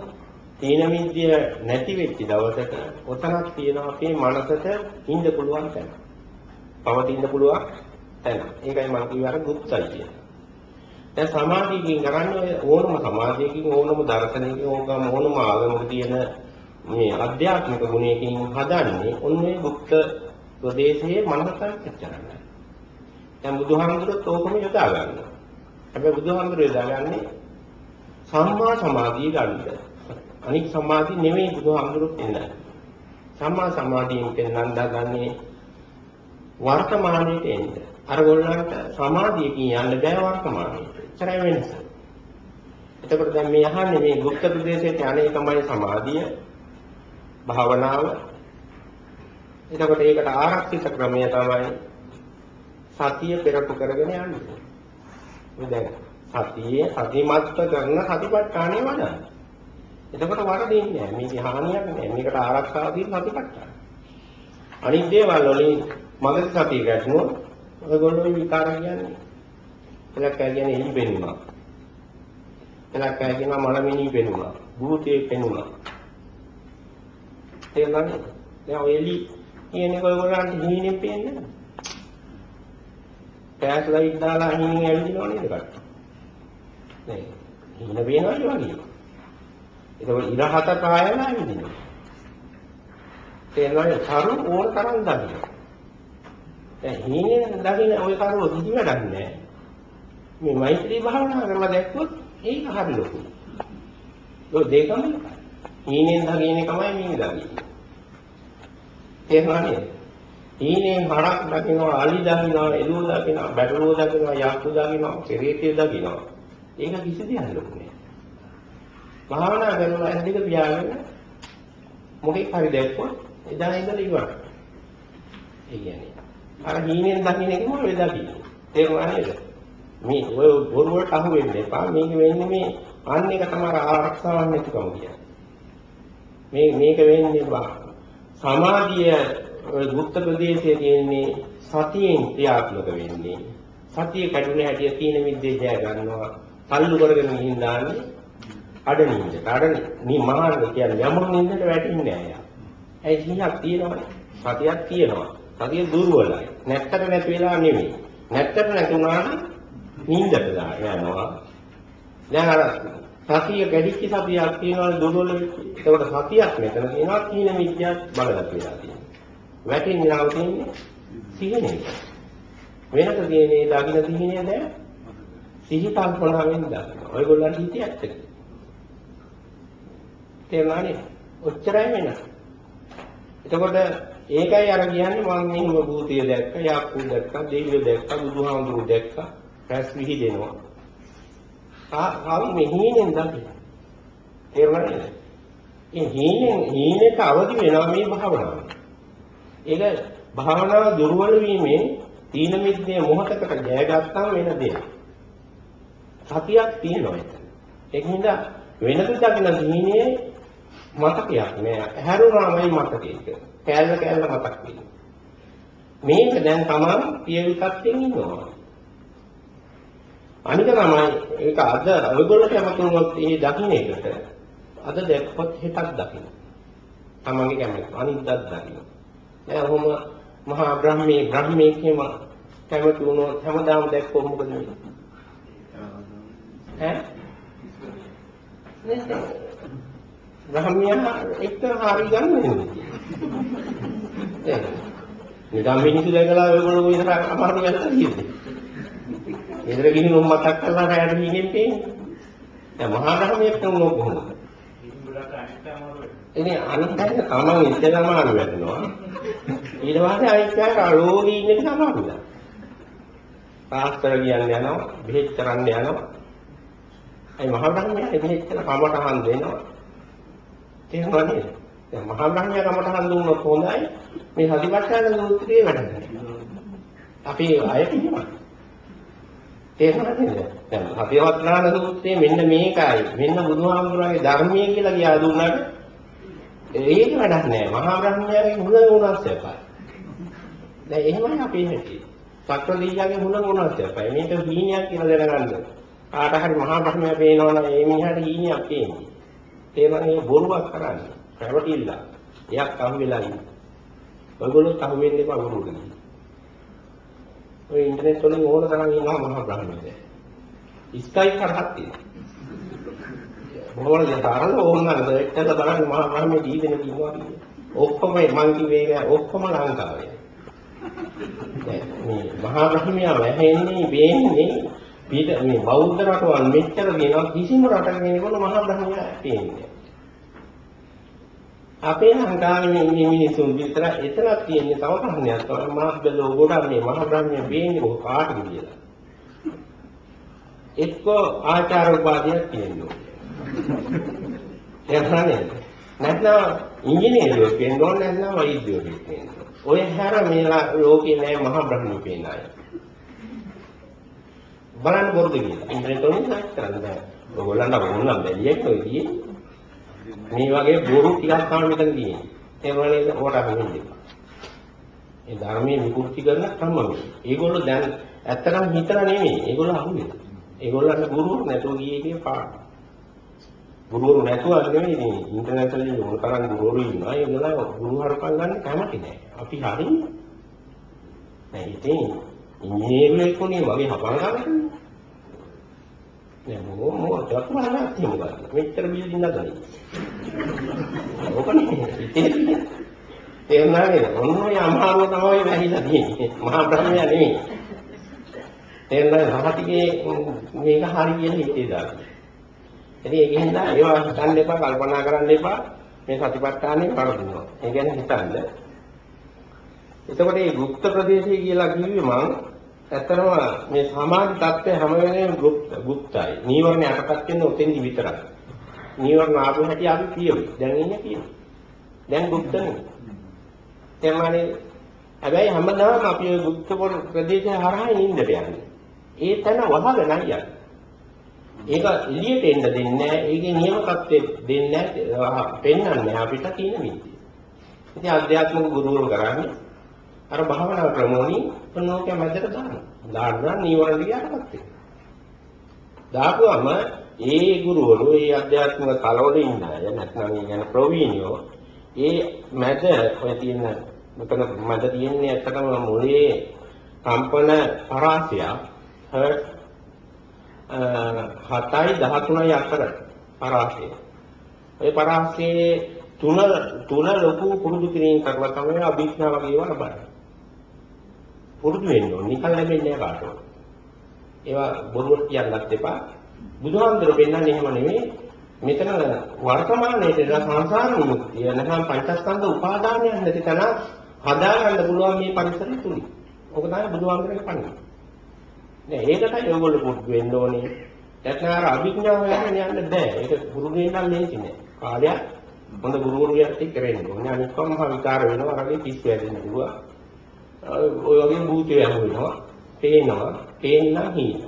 තීන විද්‍ය නැති වෙච්ච දවසට ඔතනක් තියෙනවා අපේ මනසට ඉන්න පුළුවන් තැන. පවතින්න පුළුවන් තැන. ඒකයි මම කිව්වේ අර ගුප්තයි කියන්නේ. දැන් සමාධියකින් කරන්නේ ඕනම සමාධියකින් ඕනම දර්ශනයකින් ඕනම ආගමක තියෙන මේ අධ්‍යාත්මික ගුණයකින් හදන්නේ ඔන්නේ ගුප්ත ප්‍රදේශයේ මනසට එච්චරයි. දැන් බුදුහාමුදුරුවෝ ඕකම යොදා ගන්නවා. හැබැයි බුදුහාමුදුරුවෝ යොදාගන්නේ සම්මා සමාධිය ගන්නද. අනික් සමාධි නෙමෙයි බුදුහාමුදුරුවෝ කියන්නේ. සම්මා සමාධියෙන් පෙන්වන්න ගන්නේ වර්තමානයේ එන්නේ. අර ගොල්ලන්ට සමාධියකින් යන්න බෑ වර්තමානයේ. එච්චරයි වෙනස. එතකොට දැන් මේ අහන්නේ මේ ගුප්ත ප්‍රදේශයේ යන්නේ තමයි සමාධිය භාවනාව. එතකොට ඒකට ආරක්ෂිත ක්‍රමය තමයි සතිය පෙරටු කරගෙන යන්නේ. මේ දැන් සතියේ සතිමත්ත කරන සතිපට්ඨානෙ වඩන්න. එතකොට වරදින්නේ නැහැ. මේක හානියක් නෑ. මේකට ආරක්ෂාව දෙන්න සතිපට්ඨාන. අනිත් දේවල් වලින් මගද සතිය ගැටුණොත් ඔයගොල්ලෝ විකාර කියන්නේ. එලක් කියන්නේ එලි පෙනුණා. එලක් කියනවා මලමිනී පෙනුණා. භූතේ පෙනුණා. තේරුණාද? දැන් ඔය එලි කියන්නේ ඔයගොල්ලන්ට හීනෙන් පේන්නේ නැහැ. ෆ්ලෑෂ් ලයිට් දාලා හීනෙන් ඇවිදිනව නේද කට්ටිය? නේ. හීන පේනවා වගේ. ඒක ඉර හත කායලා ඇවිදිනවා. තේරුණාද? කරු ඕන තරම් දකින්න. දැන් හීනෙන් දකින්න ওই කරුව කිසි වැඩක් නැහැ. මේ මෛත්‍රී භාවනා කරලා දැක්කොත් ඒක හරි ලොකුයි. ඔය දෙකම හීනෙන් දකින්න එකමයි මේ දකින්නේ. තේරුණා නේද? හීනෙන් හරක් දකින්නවා, අලි දකින්නවා, එළුව දකින්නවා, බැටළුව දකින්නවා, යක්කු දකින්නවා, පෙරේතය දකින්නවා. ඒක කිසි දෙයක් ලොකු නෑ. භාවනා කරනවා ඇස් දෙක පියාගෙන මොකෙක් හරි දැක්කොත් එදා ඉඳලා ඉවරයි. ඒ කියන්නේ අර හීනෙන් දකින්න එකම ඔය දකින්න. තේරුණා නේද? මේ ඔය බොරු වලට අහු වෙන්න එපා. මේක වෙන්නේ මේ අන්න එක තමයි ආරක්ෂාවක් නැතිකම කියන්නේ. මේ මේක වෙන්නේ බා. සමාධිය ඔය ගුප්ත ප්‍රදේශයේ තියෙන්නේ සතියෙන් ක්‍රියාත්මක වෙන්නේ. සතිය කැඩුන හැටි තීන මිද්දේ ජය ගන්නවා. තල්ලු කරගෙන ගිහින් දාන්නේ අඩනින්ද. අඩනි මේ මහාන කියන්නේ යමුණු නින්දට වැටෙන්නේ නැහැ යා. ඒ සිහියක් තියෙනවනේ. සතියක් තියෙනවා. සතිය දුර්වලයි. නැත්තට නැති වෙලා නෙමෙයි. නැත්තට නැතුණාම නින්දට යනවා. දැන් අර සතිය කැඩිච්ච සතියක් තියෙනවා දුර්වල වෙච්ච. ඒකට සතියක් මෙතන තියෙනවා තීන මිද්‍යාත් බලවත් වෙලා තියෙනවා. වැටෙන්නේ නැව තියෙන්නේ සිහිනේ. වෙනක තියෙන්නේ දකින්න සිහිනේ නෑ. සිහි කල්පනාවෙන් දකින්න. ඔයගොල්ලන්ට හිතේ ඇත්තද? තේරුණානේ? ඔච්චරයි වෙනස. එතකොට ඒකයි අර කියන්නේ මම මෙහිම භූතිය දැක්ක, යාප්පු දැක්ක, දෙවියෝ දැක්ක, බුදුහාමුදුරු දැක්ක, රැස් විහිදෙනවා. ආවි මේ හීනෙන් දකින්න. තේරුණානේ? ඒ හීනෙන් හීනෙට අවදි වෙනවා මේ භාවනාව. ඒක භාවනාව දුර්වල වීමෙන් තීන මිද්දේ මොහතකට ජය ගත්තාම වෙන දෙයක්. සතියක් තියෙනවා එතන. ඒක හින්දා වෙනද දකින්න දීනේ මතකයක් නෑ. හැරුණාමයි මතකයක. කෑල්ල කෑල්ල මතක් වෙන්නේ. මේක දැන් තමන් පියවිකත්යෙන් ඉන්නවා. අනික තමයි ඒක අද ඔයගොල්ලෝ කැමතුනොත් ඒ දකින්න එකට අද දැක්කොත් හෙටක් දකින්න. තමන්ගේ කැමති අනිද්දාත් දකින්න. දැන් ඔහොම මහා බ්‍රහ්මී බ්‍රහ්මී කියම කැමති වුණොත් හැමදාම දැක්කොත් මොකද වෙන්නේ? ඈ? බ්‍රහ්මියා එක්ක හරි ගන්න වෙන්නේ. නිකම් මිනිස්සු දැකලා ඔයගොල්ලෝ විතර අමාරු වෙලා තියෙන්නේ. ඊතර ගිහින් උන් මතක් කරලා රැයට ගිහින් පේන්නේ. දැන් මහා ධර්මයේ තුනෝ කොහොමද? ඉතින් අනිත් අය තමන් ඉස්සෙල්ලාම අමාරු වෙනවා. ඊට පස්සේ අනිත් අය රෝගී ඉන්න එක අමාරුයි. සාස්ත්‍ර කියන්න යනවා, බෙහෙත් කරන්න යනවා. ඒ මහා බ්‍රහ්මයා බෙහෙත් කරන කමටහන් දෙනවා. තේරුණා නේද? දැන් මහා බ්‍රහ්මයා කමටහන් දුන්නොත් හොඳයි. මේ සතිපට්ඨාන සූත්‍රයේ වැඩ අපි අය කියනවා. තේරුණා නේද? දැන් හතිවත්නාන සූත්‍රයේ මෙන්න මේකයි. මෙන්න බුදුහාමුදුරන්ගේ ධර්මයේ කියලා කියා දුන්නාට ඒක වැඩක් නෑ. මහා බ්‍රහ්මයාගේ මුල උනස් එකයි. දැන් එහෙමයි අපි හැටි. සක්‍රදීයාගේ මුල උනස් එකයි. මේක හීනයක් කියලා දැනගන්න. කාට හරි මහා බ්‍රහ්මයා පේනවනම් ඒ මිනිහට හීනයක් පේන්නේ. තේරෙන්නේ බොරුවක් කරන්නේ. පැවටිල්ල. එයක් අහු වෙලා ඉන්නේ. ඔයගොල්ලෝ අහු වෙන්න එපා බොරුවට. ඔය ඉන්ටර්නෙට් වලින් ඕන තරම් ඉන්නවා මහා බ්‍රහ්මයා. ස්කයිප් කරහක් තියෙනවා. මොනවද තරල ඕනනම් එක්කද බලන්න මහා බ්‍රහ්මයේ දීදෙනෙක් ඉන්නවා කියන්නේ. ඔක්කොම මං කිව්වේ ඔක්කොම ලංකාවේ. මේ මහා බ්‍රහ්මයා වැහෙන්නේ වෙන්නේ පිට මේ බෞද්ධ රටවල් මෙච්චර දෙනවා කිසිම රටක කෙනෙකුට මහා බ්‍රහ්මයා පේන්නේ. අපේ ලංකාවේ මේ මිනිසුන් විතර එතනක් තියෙන්නේ තව ප්‍රශ්නයක් තමයි මා බැලුව ගොඩක් මේ මහා බ්‍රහ්මයා වෙන්නේ කාටද කියලා. එක්ක ආචාර උපාධියක් තියෙනවා. එහෙමනේ. නැත්නම් ඉංජිනේරුවෙක් වෙන්න ඕන නැත්නම් වෛද්‍යවරයෙක් වෙන්න. ඔය හැර මේ ලෝකේ නෑ මහා බ්‍රහ්ම පේන අය. බලන්න බොරුද කියලා. ඉන්ටර්නෙට් වලින් සර්ච් කරන්න බෑ. ඔයගොල්ලන්ට ඕනනම් බැලියෙක් ඔය තියෙන්නේ. මේ වගේ බොරු ටිකක් තමයි මෙතන තියෙන්නේ. ඒ වගේ කොට අපි හිතේ. ඒ ධර්මයේ විකෘති කරන ක්‍රම මේ. ඒගොල්ලෝ දැන් ඇත්තටම හිතලා නෙමෙයි. ඒගොල්ලෝ අහුවේ. ඒගොල්ලන්ට ගුරුවරු නැතුව ගියේ කියන පාඩම. ගුරුවරු නැතුව නෙමෙයි මේ ඉන්ටර්නෙට් වලින් මොන තරම් ගුරුවරු ඉන්නවා. ඒගොල්ලෝ ගුරු හරපන් ගන්න කැමති නෑ. අපි හරිනේ. නෑ ඉතින් ඉංජිනේරුවෙක් වුණේ වගේ හපන ගන්න. නෑ මොකෝ මොකෝ දක්වලා තියෙන ගන්න. මෙච්චර බිල්ඩින් නගන්නේ. ඕකනේ. ඉතින් තේරුණා නේද? ඔන්න ඔය අමාරුව තමයි වැහිලා තියෙන්නේ. මහා බ්‍රහ්මයා නෙමෙයි. තේරුණා රහතිගේ මේක හරි කියන හිතේ දාන්න. ඉතින් ඒක හින්දා ඒවා හිතන්න එපා කල්පනා කරන්න එපා මේ සතිපට්ඨානෙ වරදිනවා. ඒ කියන්නේ හිතන්න. එතකොට මේ ගුප්ත ප්‍රදේශය කියලා කිව්වේ මම ඇත්තම මේ සමාධි தත්ත්වය හැම වෙලේම গুপ্তයි. නීවරණ යටපත් වෙන උතෙන්දි විතරක්. නීවරණ ආපු හැටි අපි කියමු. දැන් ඉන්නේ කියමු. දැන් গুপ্ত නෙමෙයි. එතනනේ හැබැයි හැමදාම අපි ওই গুপ্ত ප්‍රදේශය හරහා නින්දට යන්නේ. ඒ තැන වහගෙන යන්නේ. ඒක එළියට එන්න දෙන්නේ නැහැ. ඒකේ නියම කප්පේ දෙන්නේ නැහැ. පෙන්වන්නේ අපිට කියන විදිහ. ඉතින් අධ්‍යාත්මික ගුරුවරු කරන්නේ අර භාවනා ක්‍රමෝණි මොනෝක මැදට දානවා. දාන්න නීවරණ දිහාටපත් වෙනවා. දාපුවම ඒ ගුරුවරු ඒ අධ්‍යාත්මික තලවල ඉන්න අය නැත්නම් ඒ කියන ප්‍රවීණයෝ ඒ මැද ඔය තියෙන මෙතන මැද තියෙන්නේ ඇත්තටම මුලේ කම්පන පරාසයක් හර්ට් 7යි 13යි අතර පරාසය. ඒ පරාසයේ තුන තුන ලොකු පුරුදු කිරීම කරලා තමයි අභිඥා වගේ ඒවා ලබන්නේ. පුරුදු වෙන්න ඕනේ. නිකන් ලැබෙන්නේ නැහැ කාටවත්. ඒවා බොරුවට කියන්නත් එපා. බුදුහාමුදුරුවෝ පෙන්නන්නේ එහෙම නෙමෙයි. මෙතන වර්තමානයේ සංසාර විමුක්තිය නැත්නම් පංචස්කන්ධ උපාදානයක් නැති තැන හදාගන්න පුළුවන් මේ පරිසරය තුලින්. ඕක තමයි බුදුහාමුදුරුවෝ පන්නේ. නෑ ඒකටයි ඔයගොල්ලෝ පුරුදු වෙන්න ඕනේ. නැත්නම් අර අභිඥාව යන්න යන්න බෑ. ඒක පුරුදු වෙන්න ලේසි නෑ. කාලයක් හොඳ ගුරුවරු යටතේ කරෙන්න ඕනේ. අනිත්කම මහ විකාර වෙනවා. අරගේ පිස්සු ඇදෙන්න පුළුවන්. ඔය වගේ භූතය වෙනවා. පේනවා. පේන්න හීන.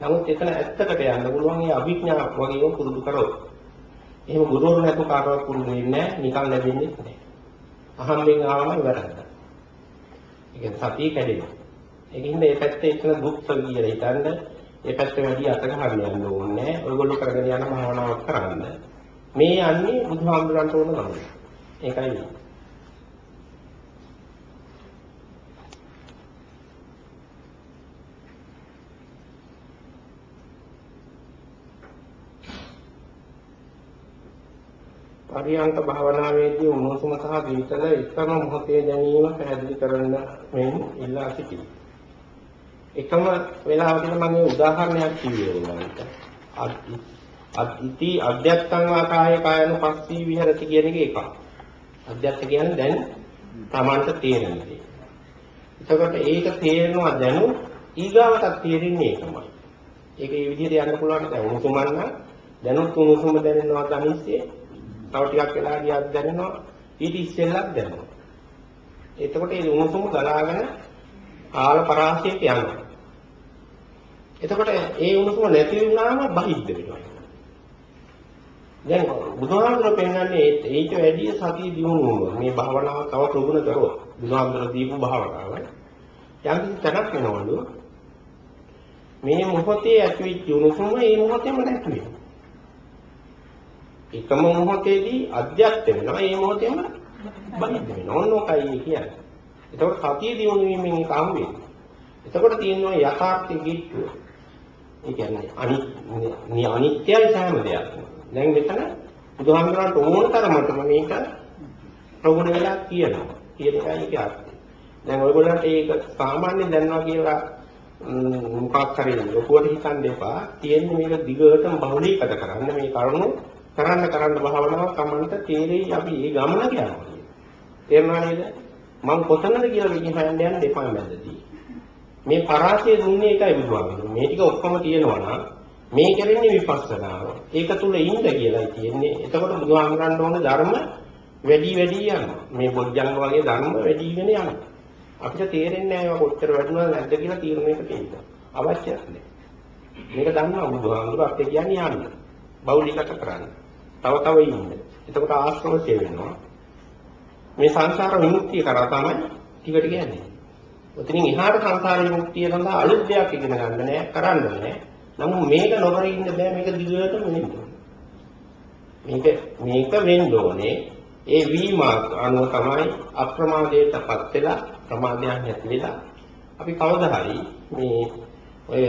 නමුත් එතන ඇත්තකට යන්න පුළුවන් ඒ අභිඥා වගේම පුරුදු කරොත්. එහෙම ගුරුවරු නැතුව කාටවත් පුරුදු වෙන්නේ නැහැ. නිකන් ලැබෙන්නේ නැහැ. අහම්බෙන් ආවම ඉවරයි. ඒක සතිය කැඩෙනවා. ඒකින්ද මේ පැත්තේ එතන දුක්ඛ කියලා හිතන්න ඒ පැත්ත වැඩි අත ගහන්න යන්න ඕනේ නැහැ. ඔයගොල්ලෝ කරගෙන යන භාවනාවක් කරන්න. මේ යන්නේ බුදුහාමුදුරන්ට ඕන ගමන. ඒකයි. පරියංක භාවනාවේදී උණුසුම සහ දීතල එකම මොහොතේ දැනීම පැහැදිලි කරන්න මෙන් ඉල්ලා සිටිනවා. එකම වෙලාවකට මම මේ උදාහරණයක් කිව්වේ උනාට. ඉති අධ්‍යත්තං වාකාය කායන පස්සී විහෙරති කියන එක එකක්. අධ්‍යත්ත කියන්නේ දැන් Tamanට තේරෙන දේ. එතකොට ඒක තේරෙනවා දැනු ඊගාවටත් තේරෙන්නේ ඒකමයි. ඒක ඒ විදිහට යන්න පුළුවන් දැන් උණුසුමක් නම් දැනුත් උණුසුම දැනෙනවා ධනිස්සේ. තව ටිකක් වෙලා ගියත් දැනෙනවා. ඊට ඉස්සෙල්ලත් දැනෙනවා. එතකොට ඒ උණුසුම ගලාගෙන කාල පරාසයට යනවා. එතකොට ඒ උණුසුම නැති වුණාම බහිද්ද වෙනවා. දැන් බුදුහාමුදුරුවෝ පෙන්වන්නේ ඊට වැඩිය සතිය දියුණු වුණොත් මේ භාවනාව තව ප්‍රගුණ කරොත් බුදුහාමුදුරුවෝ දීපු භාවනාව යම් කිසි තැනක් වෙනවලු මේ මොහොතේ ඇතිවෙච්ච උණුසුම ඒ මොහොතේම නැති වෙනවා. එකම මොහොතේදී අධ්‍යක්ත වෙනවා ඒ මොහොතේම බලිද වෙනවා. ඕන ඔකයි කියන්නේ. එතකොට සතිය දියුණු වීමෙන් ඒක හම් වෙන්නේ. එතකොට තියෙනවා යථාර්ථයේ කිට්ටුව. ඒ කියන්නේ අනිත්‍ය අනිත්‍යයි සෑම දෙයක්ම. දැන් මෙතන බුදුහාමුදුරන්ට ඕන තරමටම මේක ප්‍රගුණ වෙලා කියනවා. කියන එකයි ඒකේ අර්ථය. දැන් ඔයගොල්ලන්ට ඒක සාමාන්‍ය දැනනවා කියලා මොකක් හරි ලොකුවට හිතන්න එපා. තියෙන්නේ මේක දිගටම බහුලීකත කරන්න මේ කරුණු කරන්න කරන්න භාවනාවක් Tamanට තේරෙයි අපි ඒ ගමන යනවා. තේරුණා නේද? මම කොතනද කියලා විදිහ හොයන්න යන්න එපා මැදදී. මේ පරාසය දුන්නේ ඒකයි බුදුහාමුදුරුවෝ. මේ ටික ඔක්කොම තියෙනවා නම් මේ කරන්නේ විපස්සනාව. ඒක තුල ඉන්න කියලායි තියෙන්නේ. එතකොට බුදුහාමුදුරන් ඕන ධර්ම වැඩි වැඩි යනවා. මේ බොජ්ජංග වගේ ධර්ම වැඩි වෙන යනවා. අපිට තේරෙන්නේ නැහැ ඒවා කොච්චර වැඩිනවද නැද්ද කියලා තීරණයකට එන්න. අවශ්‍යත් නැහැ. මේක දන්නවා බුදුහාමුදුරුවෝ අපිට කියන්නේ යන්න. බෞලිකට කරන්න. තව තව ඉන්න. එතකොට ආශ්‍රමය වෙනවා. මේ සංසාර විමුක්තිය කරා තමයි ටිකට කියන්නේ. ඔතනින් එහාට සංසාර විමුක්තිය සඳහා අලුත් දෙයක් ඉගෙන ගන්න නෑ, කරන්න නෑ. නමුත් මේක නොකර ඉන්න බෑ මේක දිගටම වෙන්න මේක මේක වෙන්න ඕනේ. ඒ වීම අනුව තමයි අප්‍රමාදයටපත් වෙලා ප්‍රමාදයන් නැති වෙලා අපි කවදා හරි මේ ඔය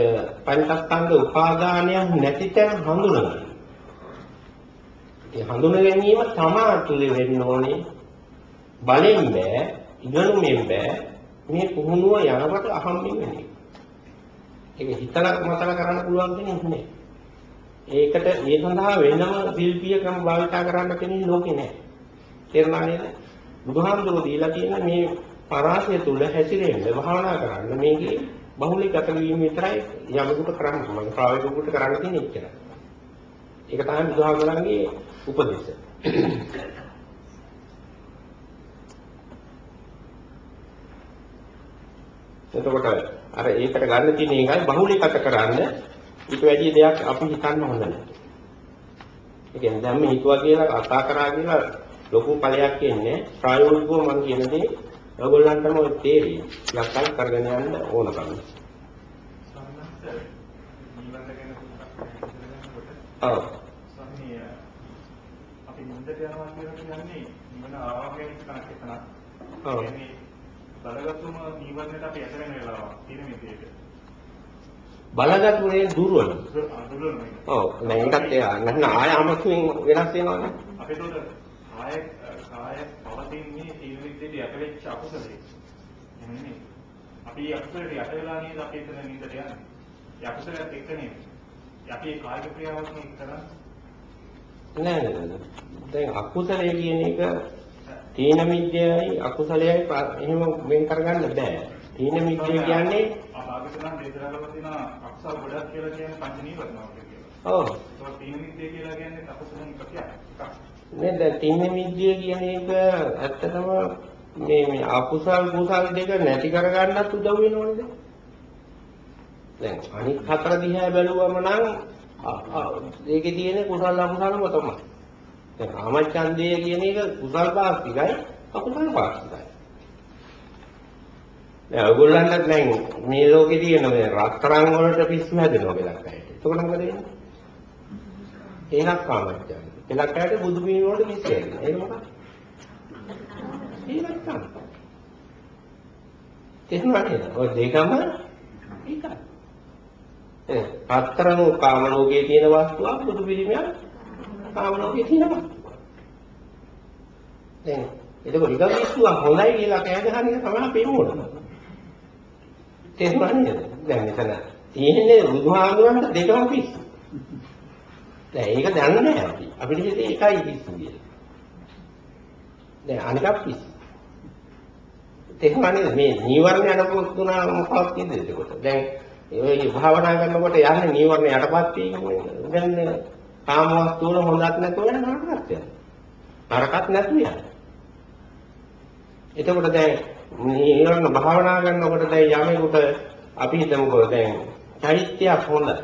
පංචස්කන්ධ උපාදානයක් නැති තැන හඳුනගන්න. ඒ හඳුන ගැනීම තමා තුළ වෙන්න ඕනේ. බලෙන් බෑ, ඉගෙනුමෙන් බෑ. මේ පුහුණුව යනකොට අහම්බෙන් වෙන එක. ඒක හිතලා මතලා කරන්න පුළුවන් කෙනෙක් නෑ. ඒකට ඒ සඳහා වෙනම ශිල්පීය ක්‍රම භාවිතා කරන්න කෙනෙක් ලෝකේ නෑ. තේරුණා නේද? බුදුහාමුදුරුවෝ දීලා තියෙන මේ පරාසය තුල හැසිරෙන්න භාවනා කරන්න මේකේ බහුලීගත වීම විතරයි යමකට කරන්න පුළුවන්. ප්‍රායෝගිකවට කරන්න තියෙන එච්චරයි. ඒක තමයි බුදුහාමුදුරන්ගේ උපදේශය. එතකොට අර ඒකට ගන්න තියෙන එකයි බහුලීගත කරන්න ඊට වැඩි දෙයක් අපි හිතන්න හොඳ නැහැ. ඒ කියන්නේ දැන් මේ හිතුවා කියලා කතා කරා කියලා ලොකු ඵලයක් එන්නේ ප්‍රායෝගිකව මම කියන දේ ඔයගොල්ලන්ටම ඔය තේරෙයි. ලක්කල් කරගෙන යන්න ඕනකම. ඔව්. මුන්දට යනවා කියලා කියන්නේ නිවන ආවාගෙන කනක් එතන. ඔව්. බලගතුම නිවන්නට අපි ඇතර වෙන වෙලාවක් තියෙන මේකේට. බලගතුනේ දුර්වල. අඳුරන මේක. ඔව්. දැන් ඒකත් ඒ නැත්නම් ආය අමතුෙන් වෙනස් වෙනවනේ. අපිට උඩ කාය කාය පවතින්නේ තීන විද්‍යාවේ යටවෙච්ච අකුසලේ. එහෙම නෙමෙයි. අපි අකුසලේ යට වෙලා නේද අපි එතන නින්දට යන්නේ. ඒ අකුසලයක් එක්ක නේද? අපි කායික ක්‍රියාවක් නේ කරන්නේ. නෑ නෑ නෑ. දැන් අකුසලයේ කියන එක තීන මිද්‍යයයි අකුසලයයි එහෙම වෙන් කරගන්න බෑ. තීන මිද්‍ය කියන්නේ අභාගතන දේශනාවල තියෙන අක්ෂර ගොඩක් කියලා කියන්නේ පංච නීවරණ කියලා. ඔව්. ඒක තීන මිද්‍ය කියලා කියන්නේ අකුසලෙන් එකක්. එකක්. නේද දැන් තීන මිද්‍ය කියන එක ඇත්තටම මේ මේ අකුසල් කුසල් දෙක නැති කරගන්නත් උදව් වෙනවනේ. දැන් අනිත් හතර දිහා බැලුවම නම් ඒකේ තියෙන කුසල අකුසලම තමයි. දැන් කාමච්ඡන්දය කියන එක කුසල් පාස්තිකයි අකුසල් පාස්තිකයි. දැන් ඔයගොල්ලන්ට දැන් මේ ලෝකේ තියෙන මේ රත්තරන් වලට පිස්සු හැදෙනවා කියලා අයට. එතකොට මොකද වෙන්නේ? ඒකක් කාමච්ඡන්දය. එලක් අයට බුදු පිළිම වලට පිස්සු හැදෙනවා. ඒක මොකක්ද? ඒකක් තමයි. තේරුණා නේද? ඔය දෙකම එකයි. ඒ රත්තරන් කාම ලෝකයේ තියෙන වස්තුවක් බුදු පිළිමයක් කාම ලෝකයේ තියෙන වස්තුවක්. දැන් එතකොට ඊගා විශ්වාස හොඳයි කියලා කෑ ගහන එක තමයි අපේ මොඩ. තේරුණා නේද? දැන් මෙතන තියෙන්නේ බුදුහාමුදුරන්ට දෙකම පිස්සු. දැන් ඒක දන්නේ නැහැ අපි. අපිට හිතේ එකයි පිස්සු කියලා. දැන් අනිකක් පිස්සු. තේරුණානේ මේ නීවරණ යනකොට තුනා මොකක්ද කියන්නේ එතකොට. දැන් ඒ භාවනා කරනකොට යන්නේ නීවරණ යටපත් වීම දැන් කාම වස්තු වල හොඳක් නැතුව යන නරකත් යනවා. නරකත් නැතුව යනවා. එතකොට දැන් නීවරණ භාවනා කරනකොට දැන් යමෙකුට අපි හිතමුකෝ දැන් චෛත්‍යයක් හොඳයි.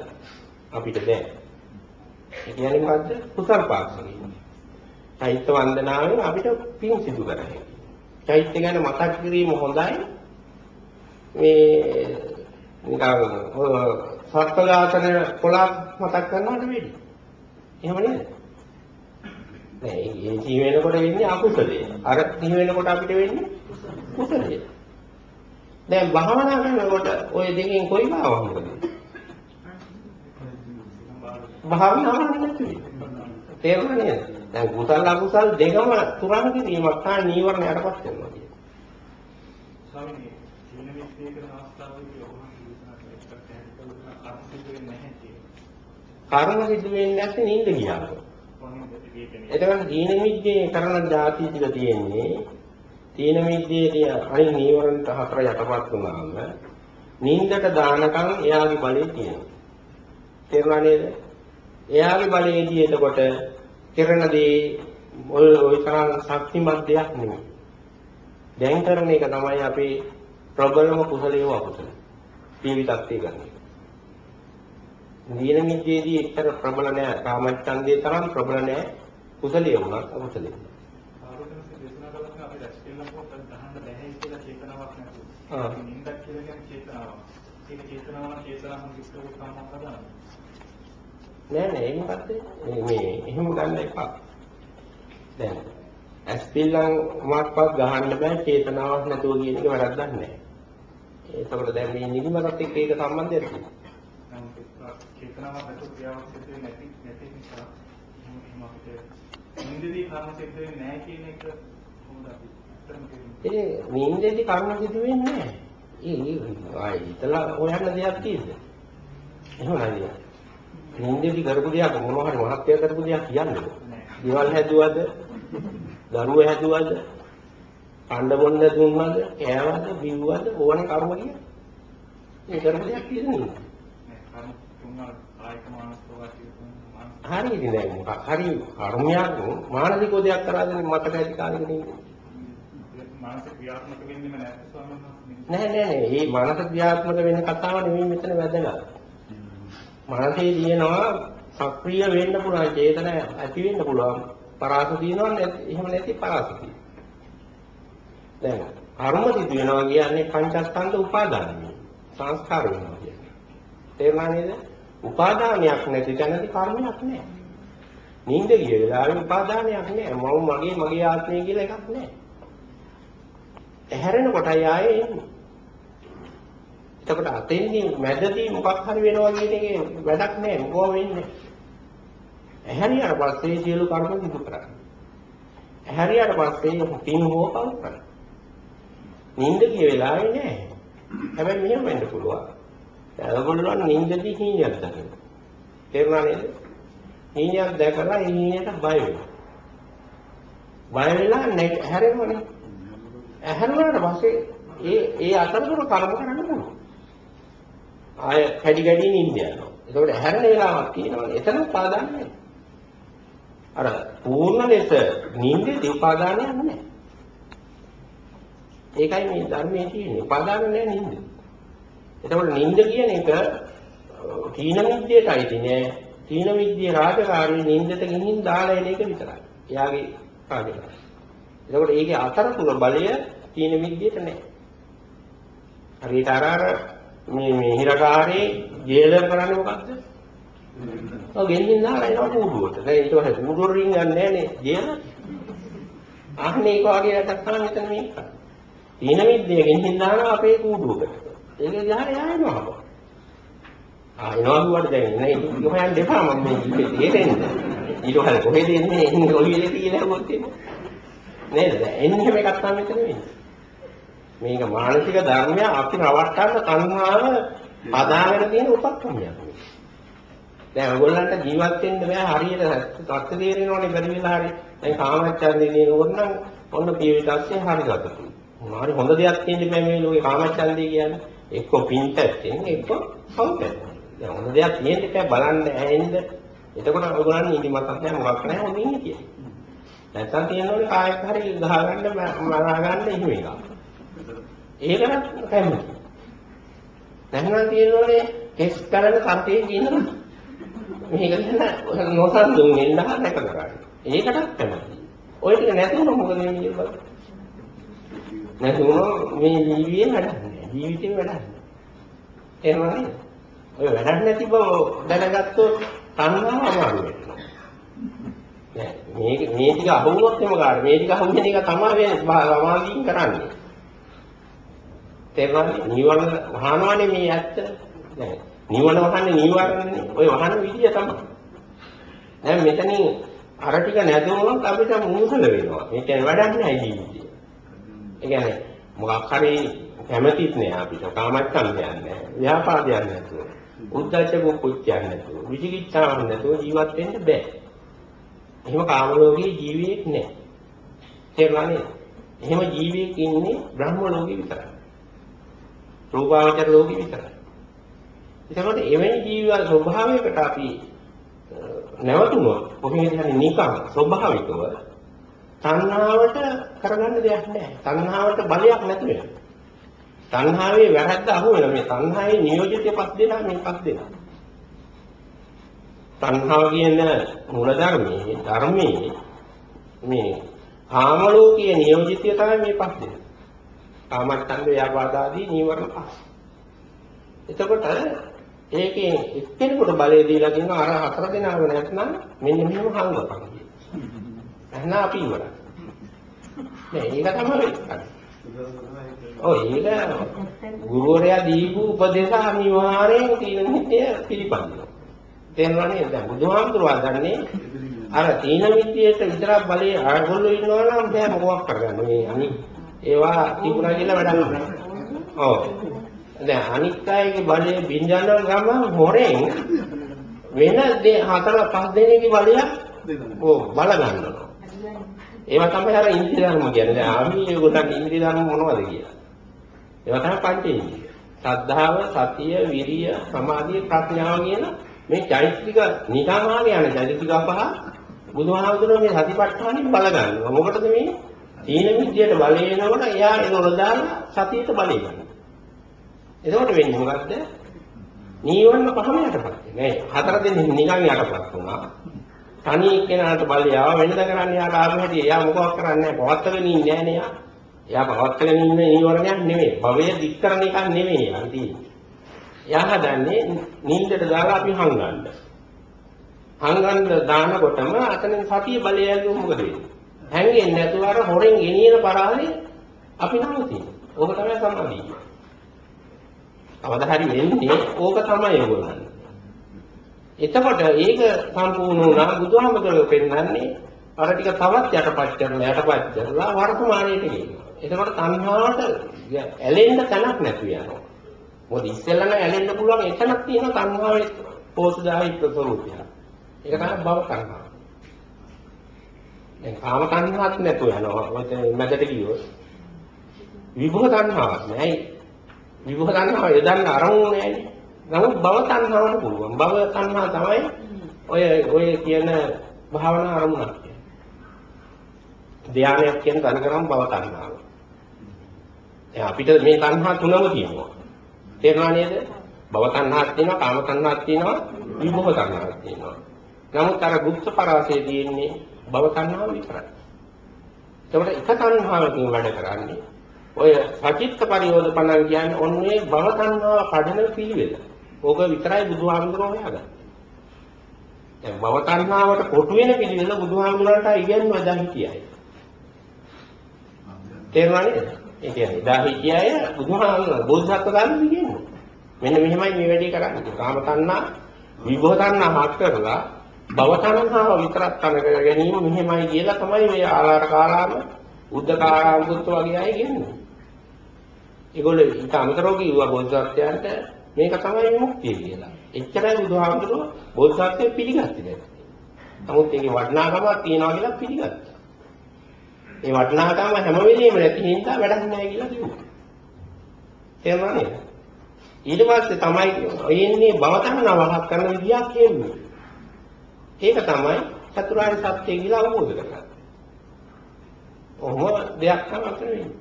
අපිට දැන්. ඒ කියන්නේ මොකද්ද? කුසල් පාක්ෂිකයි. චෛත්‍ය වන්දනාවෙන් අපිට පින් සිදු කරන්නේ. චෛත්‍ය ගැන මතක් කිරීම හොඳයි. මේ නිකන් සත්පදාතන පොළක් මතක් කරනවට වෙඩි. එහෙම නේද? නෑ ඒ ජී වෙනකොට වෙන්නේ අකුසලයේ. අර ජී වෙනකොට අපිට වෙන්නේ කුසලයේ. දැන් භාවනා කරනකොට ওই දෙකෙන් කොයි භාවනාවද? භාවනාව නෙමෙයි. තේරුණා නේද? දැන් කුසල අකුසල් දෙකම තුරන් කිරීමක් තමයි නීවරණ යටපත් වෙනවා කියන්නේ. ස්වාමීනි, සීන විශ්ලේෂ කරන අවස්ථාවේදී ඔබ දේශනා කළ එකට පැහැදිලි කර්ම සිදු වෙන්නේ නැහැ කියන්නේ. කර්ම සිදු වෙන්නේ නැත්නම් නිින්ද ගියාම. කොහොමද ඒ කියන්නේ? එතකොට දීන මිද්දේ කරන જાති ටික තියෙන්නේ තීන මිද්දේ අනිත් නීවරණ හතර යටපත් වුණාම නිින්දට දානකම් එයාගේ බලය තියෙනවා. තේරුණා නේද? එයාගේ බලයේදී එතකොට කරන දේ ඔය ඔය තරම් ශක්තිමත් දෙයක් නෙමෙයි. දැන් කරන එක තමයි අපි ප්‍රබලම කුසලයේ අකුසල. ජීවිතත්ය කරන එක. දීන මිද්දේදී එච්චර ප්‍රබල නෑ. කාමච්ඡන්දේ තරම් ප්‍රබල නෑ. කුසලිය වුණත් අකුසලිය. ආරෝපණය දේශනා කළාම අපි රැස් කෙල්ලකොට දහන්න බැහැ කියලා චේතනාවක් නැතුව. ආ. නින්දක් කියලා කියන්නේ චේතනාවක්. ඒක චේතනාව නම් චේතනාව විස්තර කරනවා හදනවා. නෑ නෑ ඒක මොකද්ද? මේ මේ එහෙම ගන්න එපා. දැන් ඇස්පිල්ලම් මාක්වත් ගහන්න බෑ චේතනාවක් නැතුව කියන එක වැරද්දක් නෑ. ඒකවල දැන් මේ නිදිමතත් එක්ක ඒක සම්බන්ධයක් තියෙනවා. චේතනාවක් නැතුව ක්‍රියාවක් සිදු වෙන්නේ නැති නැති නිසා එහෙම එහෙම අපිට නින්දදී කර්ම සිදු වෙන්නේ නැහැ කියන එක කොහොමද අපි? ඒ නිින්දේදී කර්ම සිදු වෙන්නේ නෑ. ඒ ආයි ඉතලා හොයන්න දෙයක් තියෙද? එහෙම නෑ. නිින්දේදී කරපු දෙයක් මොනවා හරි මහත්ය කරපු දෙයක් කියන්නේ. දේවල් හැදුවද? දරුවෝ හැදුවද? කණ්ඩ බොන්න දුන්නද? කෑවද? බිව්වද? ඕන කර්ම කියන්නේ. ඒ කරපු දෙයක් තියෙන්නේ. නෑ කර්ම තුන්වල් කායික මානසික වාචික මානසික හරි ඉතින් දැන් මොකක් හරි කර්මයක් මානසික දෙයක් කරාද මතක ඇති කාලෙක නෙමෙයි. මානසික ක්‍රියාත්මක වෙන්නේම නැත්නම් ස්වාමීන් වහන්සේ නෑ නෑ නෑ මේ මානසික ක්‍රියාත්මක වෙන කතාව නෙමෙයි මෙතන වැදගත්. මනසේ තියෙනවා සක්‍රිය වෙන්න පුළුවන් චේතන ඇති වෙන්න පුළුවන්. පරාස නැති එහෙම නැති පරාස. දැන් කර්ම සිදු වෙනවා කියන්නේ පංචස්කන්ධ උපාදානයි. සංස්කාර වෙනවා කියන්නේ. තේරුණා නේද? උපාදානයක් නැති තැනදී කර්මයක් නැහැ. නිින්ද ගිය වෙලාවේ උපාදානයක් නැහැ. මම මගේ මගේ ආත්මය කියලා එකක් නැහැ. ඇහැරෙන කොටයි ආයේ එන්නේ. එතකොට අතෙන්දී මැදදී මොකක් හරි වෙනවා කියන එකේ වැඩක් නැහැ. මොකෝ වෙන්නේ. ඇහැරියට පස්සේ සියලු කර්ම සිදු කරන්නේ. ඇහැරියට පස්සේ පින් හෝ පව් කරන්නේ. නිින්ද ගිය වෙලාවේ නෑ. හැබැයි මෙහෙම වෙන්න පුළුවන්. දැන් ඔයගොල්ලෝ නිින්දදී හීනයක් දකිනවා. තේරුණා නේද? හීනයක් දැකලා ඒ හීනයට බය වෙනවා. බය වෙලා නැග හැරෙනවනේ. ඇහැරුණාට පස්සේ ඒ ඒ අතරතුර කර්ම කරන්න පුළුවන්. ආය කැඩි කැඩි නිින්ද යනවා. ඒකෝට හැරෙන වෙලාවක් තියෙනවනේ. එතන උපාදාන නැහැ. අර පූර්ණ ලෙස නිින්දේ උපාදානයක් නැහැ. ඒකයි මේ ධර්මයේ තියෙන්නේ. උපාදාන නැහැ නිින්ද. එතකොට නිින්ද කියන එක තීන විද්‍යයටයි තියෙන්නේ. තීන විද්‍ය රාජකාරී නිින්දට ගිහින් දාලා එන එක විතරයි. එයාගේ කාර්යය. එතකොට ඒකේ අතරතුර බලය තීන විද්‍යට නැහැ. හරියට අර අර මේ මේ හිරකාරේ ජේලර් කරන්නේ මොකද්ද? ඔව් ගෙන්නින් දාලා එනවා කූඩුවට. දැන් ඊට පස්සේ කූඩුවට රින් ගන්න නෑනේ ජේලර්. අහන්නේ ඒක වගේ රටක් තමයි මෙතන මේක. තීන විද්‍යාව ගෙන්නින් දානවා අපේ කූඩුවකට. ඒක දිහා යනවා. ආ එනවා දුවට දැන් නේ ඒක හොයන්න දෙපා මම මේ ඉන්නේ තේරෙන්නේ. ඊට පස්සේ කොහෙද එන්නේ? එන්නේ ඔලියලේ කියලා හොත් එන්නේ. නේද? දැන් එන්නේ හැම එකක් තමයි මෙතන වෙන්නේ. මේක මානසික ධර්මය අපි රවට්ටන්න තණ්හාව හදාගෙන තියෙන උපක්‍රමයක්. දැන් ඔයගොල්ලන්ට ජීවත් වෙන්න බෑ හරියට සත්‍ය තේරෙනවනේ බැරි වෙලා හරි. දැන් කාමච්ඡන්දේ දිනනකොට නම් ඔන්න පියවිතස්සේ හරි ගතතුයි. මොනවාරි හොඳ දෙයක් තියෙන්න බෑ මේ ලෝකේ කාමච්ඡන්දේ කියන්නේ. එක්ක පින් පැත්තෙන් එක්ක සව් පැත්තෙන්. දැන් හොඳ දෙයක් තියෙන්න බෑ බලන්න ඇහෙන්න. එතකොට ඔයගොල්ලන් ඉදි මතක් නැහැ මොකක් නැහැ හොඳින් හිටියේ. නැත්තම් තියෙනවනේ කායක් හරි ගහගන්න මරා ගන්න එහෙම එකක්. ඒකට කැමති. නැත්නම් තියෙනවනේ කෙස් කරන කර්තේ කියනවා. මේක ගැන නොසන්සුන් වෙන්න නැක කරන්නේ. ඒකටත් කැමති. ඔය ටික නැතුනොත් මොකද වෙන්නේ බලන්න. නැතුනොත් මේ ජීවිතේ වැඩක් නෑ. ජීවිතේ වැඩක් නෑ. එහෙමනේ. ඔය වැඩක් නැති බව දැනගත්තොත් තණ්හාව අමාරු වෙනවා. නෑ මේක මේ ටික අහුනොත් එම කාට මේ ටික අහුවෙන එක තමයි මේ සමාධියෙන් කරන්නේ. තේරුණාද? නිවන වහනවනේ මේ ඇත්ත. දැන් නිවන වහන්නේ නීවරණනේ. ඔය වහන විදිය තමයි. දැන් මෙතනින් අර ටික නැදුනොත් අපිට මුසල වෙනවා. මේ කියන්නේ වැඩක් නෑ ජීවිතේ. ඒ කියන්නේ මොකක් හරි කැමතිත් නෑ අපිට. කාමච්ඡන්දයක් නෑ. ව්‍යාපාදයක් නැතුව. උද්දච්ච කුච්චයක් නැතුව. විචිකිච්ඡාවක් නැතුව ජීවත් වෙන්න බෑ. එහෙම කාම ලෝකේ ජීවියෙක් නෑ. තේරුණානේ? එහෙම ජීවියෙක් ඉන්නේ බ්‍රහ්ම ලෝකේ විතරයි. රූපාවචර ලෝකෙ විතරයි. එතකොට එවැනි ජීවන ස්වභාවයකට අපි නැවතුනොත් කොහේද හරි නිකන් ස්වභාවිකව තණ්හාවට කරගන්න දෙයක් නැහැ. තණ්හාවට බලයක් නැති වෙනවා. තණ්හාවේ වැරද්ද අහු වෙනවා. මේ තණ්හාවේ නියෝජිතය පස් දෙනා මේ පස් දෙනා. තණ්හාව කියන මූල ධර්මයේ ධර්මයේ මේ කාම ලෝකීය නියෝජිතය තමයි මේ පස් දෙනා. කාමච්ඡන්ද ව්‍යාපාදාදී නීවරණ පහ. එතකොට ඒකේ එක්කෙනෙකුට බලය දීලා කියනවා අර හතර දෙනාම නැත්නම් මෙන්න මෙහෙම හංගපන් කියලා. එහෙනම් අපි ඉවරයි. නෑ ඒක තමයි ඔය ඒක ගුරුවරයා දීපු උපදේශ අනිවාර්යෙන් තීන මිත්‍ය පිළිපදිනවා. තේරෙනවනේ දැන් බුදුහාමුදුරුවෝ දන්නේ අර තීන මිත්‍යයට විතරක් බලේ ආගොල්ලෝ ඉන්නවා නම් බෑ මොකක් කරගන්න මේ අනිත් ඒවා තිබුණා කියලා වැඩක් නෑ. ඔව්. දැන් අනිත් අයගේ බලය බින්ජනන ගම හොරෙන් වෙන දේ හතර පහ දෙනෙක්ගේ බලයක් ඔව් බල ගන්නවා. ඒවා තමයි අර ඉන්ද්‍රිය ධර්ම කියන්නේ. දැන් ආමි ඒගොල්ලන් ඉන්ද්‍රිය ධර්ම මොනවද කියලා. ඒවා තමයි පංචේන්ද්‍රිය. සද්ධාව, සතිය, විරිය, සමාධිය, ප්‍රඥාව කියන මේ චෛත්‍යික නිකම්මාගේ යන චෛත්‍යික පහ බුදුහාමුදුරුවෝ මේ සතිපට්ඨානෙ බල ගන්නවා. මොකටද මේ තීන විද්‍යට බලය එනකොට එයා ඒක නොදාලා සතියට බලය ගන්නවා. එතකොට වෙන්නේ මොකද්ද? නීවරණ පහම යටපත් වෙනවා. හතර දෙනෙක් නිකන් යටපත් වුණා. තනි එක්කෙනාට බලය ආව වෙනද කරන්නේ යාට ආපු හැටි එයා මොකක් කරන්නේ නැහැ. පවත්තගෙන ඉන්නේ නැහැ නේ යා. එයා පවත්තගෙන ඉන්න නීවරණයක් නෙමෙයි. භවය දික් කරන එකක් නෙමෙයි යා තියෙන්නේ. එයා හදන්නේ නිින්දට දාලා අපි හංගන්න. හංගන්න දානකොටම අතනින් සතිය බලය ඇල්ලුවොත් මොකද වෙන්නේ? හැංගෙන්නේ නැතුව අර හොරෙන් ගෙනියන පරාලේ අපි නවතිනවා. ඕක තමයි සමාධිය. කවදා හරි වෙන්නේ ඕක තමයි ඕගොල්ලන්. එතකොට ඒක සම්පූර්ණ වුණා බුදුහාමතුරු පෙන්වන්නේ අර ටික තවත් යටපත් කරලා යටපත් කරලා වර්තමානයට ගෙනියනවා. එතකොට තණ්හාවට ඇලෙන්න තැනක් නැතු වෙනවා. මොකද ඉස්සෙල්ලා නම් ඇලෙන්න පුළුවන් එතනක් තියෙන තණ්හාවේ පෝසදායි ප්‍රස්වරූපය. ඒක තමයි භව තණ්හාව. දැන් කාම තණ්හාවක් නැතුව යනවා. ඔය මැදට ගියොත් විභව තණ්හාවක් නෑ. විභව තණ්හාව යදන්න අරමුණ නෑනේ. නමුත් භව තණ්හාවට පුළුවන්. භව තණ්හා තමයි ඔය ඔය කියන භාවනා අරමුණක් කියන්නේ. ධානයක් කියන තනකරම් භව තණ්හාව. දැන් අපිට මේ තණ්හා තුනම තියෙනවා. තේරුණා නේද? භව තණ්හාවක් තියෙනවා, කාම තණ්හාවක් තියෙනවා, විභව තණ්හාවක් තියෙනවා. නමුත් අර ගුප්ත පරාසයේ තියෙන්නේ භව තණ්හාව විතරයි. ඒකට එක තණ්හාවකින් වැඩ කරන්නේ ඔය සචිත්ත පරියෝධපණන් කියන්නේ ඔන්නේ භව තණ්හාව කඩන පිළිවෙල. ඕක විතරයි බුදුහාමුදුරුවෝ හොයාගන්නේ. දැන් භව තණ්හාවට කොටු වෙන පිළිවෙල බුදුහාමුදුරන්ට ඉගෙනුවා දැන් හිටියයි. තේරුණා නේද? ඒ කියන්නේ දා හිටියය බුදුහාමුදුරුවෝ බෝධිසත්ව ගන්න ඉගෙනුවා. මෙන්න මෙහෙමයි මේ වැඩේ කරන්නේ. කාම තණ්හා විභව තණ්හා හත් කරලා භව තණ්හාව විතරක් තන කර ගැනීම මෙහෙමයි කියලා තමයි මේ ආලාර කාලාම උද්දකාරාම පුත්තු වගේ අය කියන්නේ. ඒගොල්ලෝ ඊට අමතරව කිව්වා බෝධිසත්වයන්ට මේක තමයි මුක්තිය කියලා. එච්චරයි බුදුහාමුදුරුවෝ බෝධිසත්වය පිළිගත්තේ නැහැ. නමුත් ඒකේ වටිනාකමක් තියනවා කියලා පිළිගත්තා. ඒ වටිනාකම හැම වෙලෙම නැති හින්දා වැඩක් නැහැ කියලා කිව්වා. තේරුණා නේද? ඊට පස්සේ තමයි එන්නේ භව තණ්හාවක් කරන විදියක් කියන්නේ. ඒක තමයි චතුරාර්ය සත්‍ය කියලා අවබෝධ කරගන්න. ඔහොම දෙයක් තමයි අතර වෙන්නේ.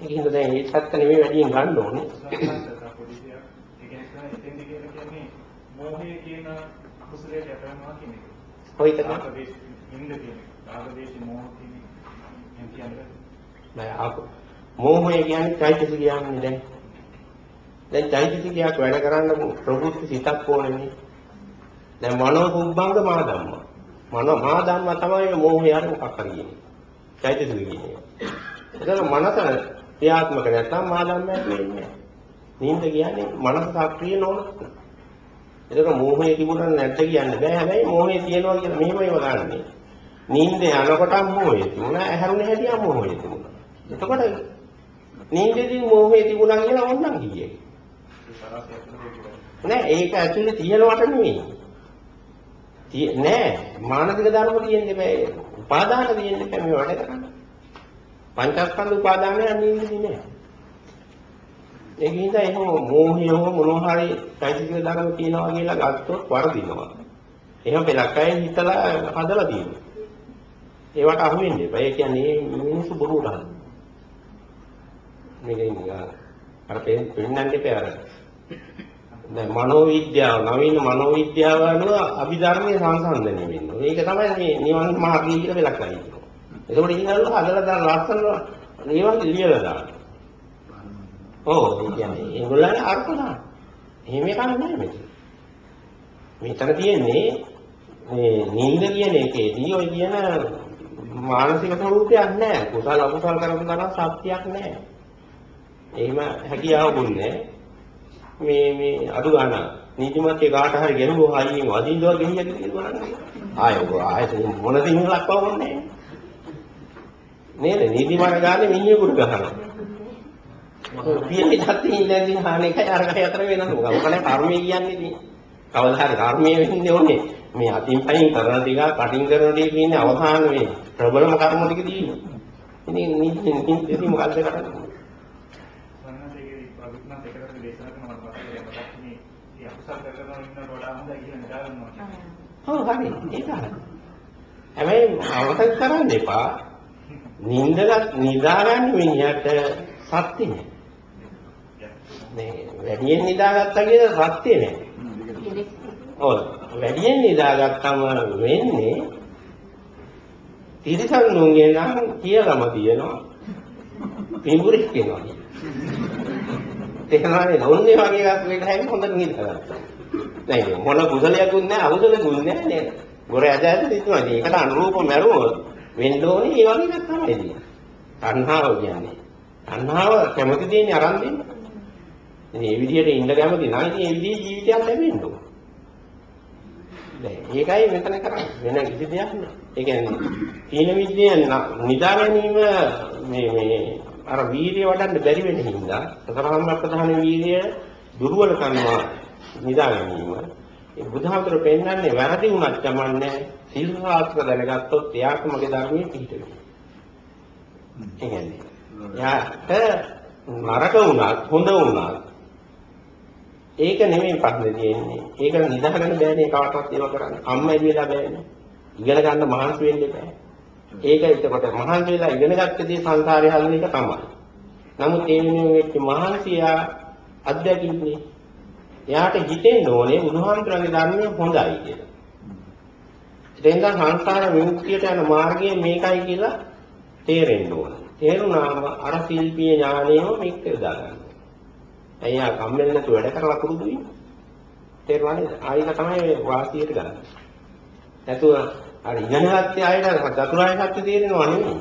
ඒකින්ද දැන් මේ සත්‍ය නෙමෙයි වැඩියෙන් ගන්න ඕනේ. මෝහය කියන අකුසලයට යටවෙනවා කියන එක. කොයිද? රාගදේශ නින්ද කියන. රාගදේශ මෝහ කියන එක. එහෙම කියන්නේ. නෑ ආප මෝහය කියන්නේ චෛතසික කියන්නේ දැන්. දැන් චෛතසිකයක් වැඩ කරන්න ප්‍රවෘත්ති සිතක් ඕනේනේ. දැන් මනෝ කුම්භංග මා ධම්ම. මනෝ මා ධම්ම තමයි මෝහය අර මොකක් හරි කියන්නේ. චෛතසික කියන්නේ. ඒක මනස ක්‍රියාත්මක නැත්නම් මා ධම්මයක් වෙන්නේ නැහැ. නින්ද කියන්නේ මනස සක්‍රිය නොවන. ඒක මෝහය තිබුණා නැද්ද කියන්න බෑ. හැබැයි මෝහය තියෙනවා කියලා මෙහෙමම ගන්නනේ. නින්ද යනකොටම මෝහය තිබුණා, ඇහැරුණ හැටිම මෝහය තිබුණා. එතකොට නින්දේදී මෝහය තිබුණා කියලා ඕනනම් කියේ. නෑ ඒක ඇතුලේ තියනවට නෙමෙයි. නෑ මානසික ධර්ම තියෙන්නේ බෑ. උපාදාන තියෙන්නේ බෑ මේ වැඩ කරන්න. පංචස්කන්ධ උපාදානය නින්දේදී නෑ. ඒක නිසා එහෙම මෝහය හෝ මොනවා හරි চৈতසික ධර්ම තියනවා කියලා ගත්තොත් වරදිනවා. එහෙම පෙලක් අය හිතලා හදලා තියෙනවා. ඒවට අහු වෙන්න එපා. ඒ කියන්නේ මිනිස්සු බොරුවට හදන. මේක නිකන් අර පෙන්නන්න එපා අර. දැන් මනෝවිද්‍යාව නවීන මනෝවිද්‍යාව අනුව අභිධර්මයේ සංසන්දනය වෙන්නේ. මේක තමයි මේ නිවන් මාර්ගය කියලා පෙලක් අය හිතනවා. ඒකෝට ඉන්නවල හදලා දාන ලස්සන නිවන් ලියලා දානවා. ඔව් ඒ කියන්නේ ඒගොල්ලන්ගේ අර්ථ දාන. එහෙම එකක් නෑ මෙතන. මෙතන තියෙන්නේ මේ නිින්ද කියන එකේදී ඔය කියන මානසික ස්වરૂපයක් නෑ. කුසල අකුසල කරන තරම් ශක්තියක් නෑ. එහෙම හැකියාවුන්නේ මේ මේ අඩු ගන්න නීතිමත් ඒ කාට හරි ගෙනුවා හයියෙන් වදිනවා ගෙහියක් කියලා බලන්න. ආය ආය මොන සිංහලක් වවන්නේ නේද? නීතිමත් ගානේ මිනිහෙකුට ගහනවා. පියලි තත්ති ඉඳන් හාන එකයි අරකයි අතර වෙනස මොකද? මොකද කර්මය කියන්නේ ඉතින්. කවදා හරි කර්මය වෙන්නේ ඕනේ. මේ අතින් පයින් කරන ටික කටින් කරන ටික කියන්නේ අවසාන මේ ප්‍රබලම කර්ම ටික තියෙන්නේ. ඉතින් නීති නීති මොකද්ද කරන්නේ? ඔව් හරි ඒක හරි. හැබැයි අවසන් කරන්න එපා. නින්දලත් නිදාගන්න මිනිහට සත්‍ය නෑ. මේ වැඩියෙන් නිදාගත්තා කියලා සත්‍ය නෑ. ඔව් වැඩියෙන් නිදාගත්තම වෙන්නේ තිරිසනුන්ගේ නම් කියලාම තියෙනවා. පිඹුරෙක් වෙනවා. තේරෙනවනේ නොන්නේ වගේ එකක් වෙන්න හැම හොඳට නිදාගත්තා. නෑ මොන කුසලයක්වත් නෑ අකුසලකුත් නෑ නේද? ගොර ඇද ඇද තියනවා. ඒකට අනුරූප මරුවොත් වෙන්න ඕනේ ඒ වගේ එකක් තමයි තියෙන්නේ. තණ්හාව කියන්නේ. තණ්හාව කැමති දෙන්නේ අරන් දෙන්න. ඉතින් මේ විදිහට ඉන්න කැමති නම් ඉතින් මේ විදිහේ ජීවිතයක් ලැබෙන්න ඕන. දැන් ඒකයි මෙතන කරන්නේ. වෙන කිසි දෙයක් නෑ. ඒ කියන්නේ තීන විද්‍යාව නිදා ගැනීම මේ මේ අර වීර්යය වඩන්න බැරි වෙන හින්දා සතරහම් ප්‍රධාන වීර්යය දුර්වල කරනවා නිදා ගැනීම. ඒ බුදුහාමුදුර පෙන්වන්නේ වැරදි වුණත් කමන්නේ සිල් ශාස්ත්‍ර දැනගත්තොත් එයාට මගේ ධර්මයේ පිහිට වෙනවා. ඒ කියන්නේ එයාට නරක වුණත් හොඳ වුණත් ඒක නෙමෙයි ප්‍රශ්නේ තියෙන්නේ. ඒක නිදාගන්න බෑනේ කාටවත් ඒව කරන්න. අම්මයි වෙලා බෑනේ. ඉගෙන ගන්න මහන්සි වෙන්න බෑ. ඒක එතකොට මහන්සි වෙලා ඉගෙන ගත්ත දේ සංසාරේ හදන එක තමයි. නමුත් ඒ වෙනුවෙන් වෙච්ච මහන්සියා අත්දැකීම්නේ. එයාට හිතෙන්න ඕනේ බුදුහාමුදුරන්ගේ ධර්මය හොඳයි කියලා. එතෙන්ද සංසාර විමුක්තියට යන මාර්ගය මේකයි කියලා තේරෙන්න ඕන. තේරුණාම අර ශිල්පීය ඥානයම මේක යොදා ගන්න. අයියා කම්මැලි නැතුව වැඩ කරලා පුරුදු වෙන්න. තේරුණා නේද? ආයික තමයි වාසියට ගන්න. නැතුව අර ඉගෙන ගත්තේ ආයෙත් චතුරාර්ය සත්‍ය තේරෙනව නෙමෙයි.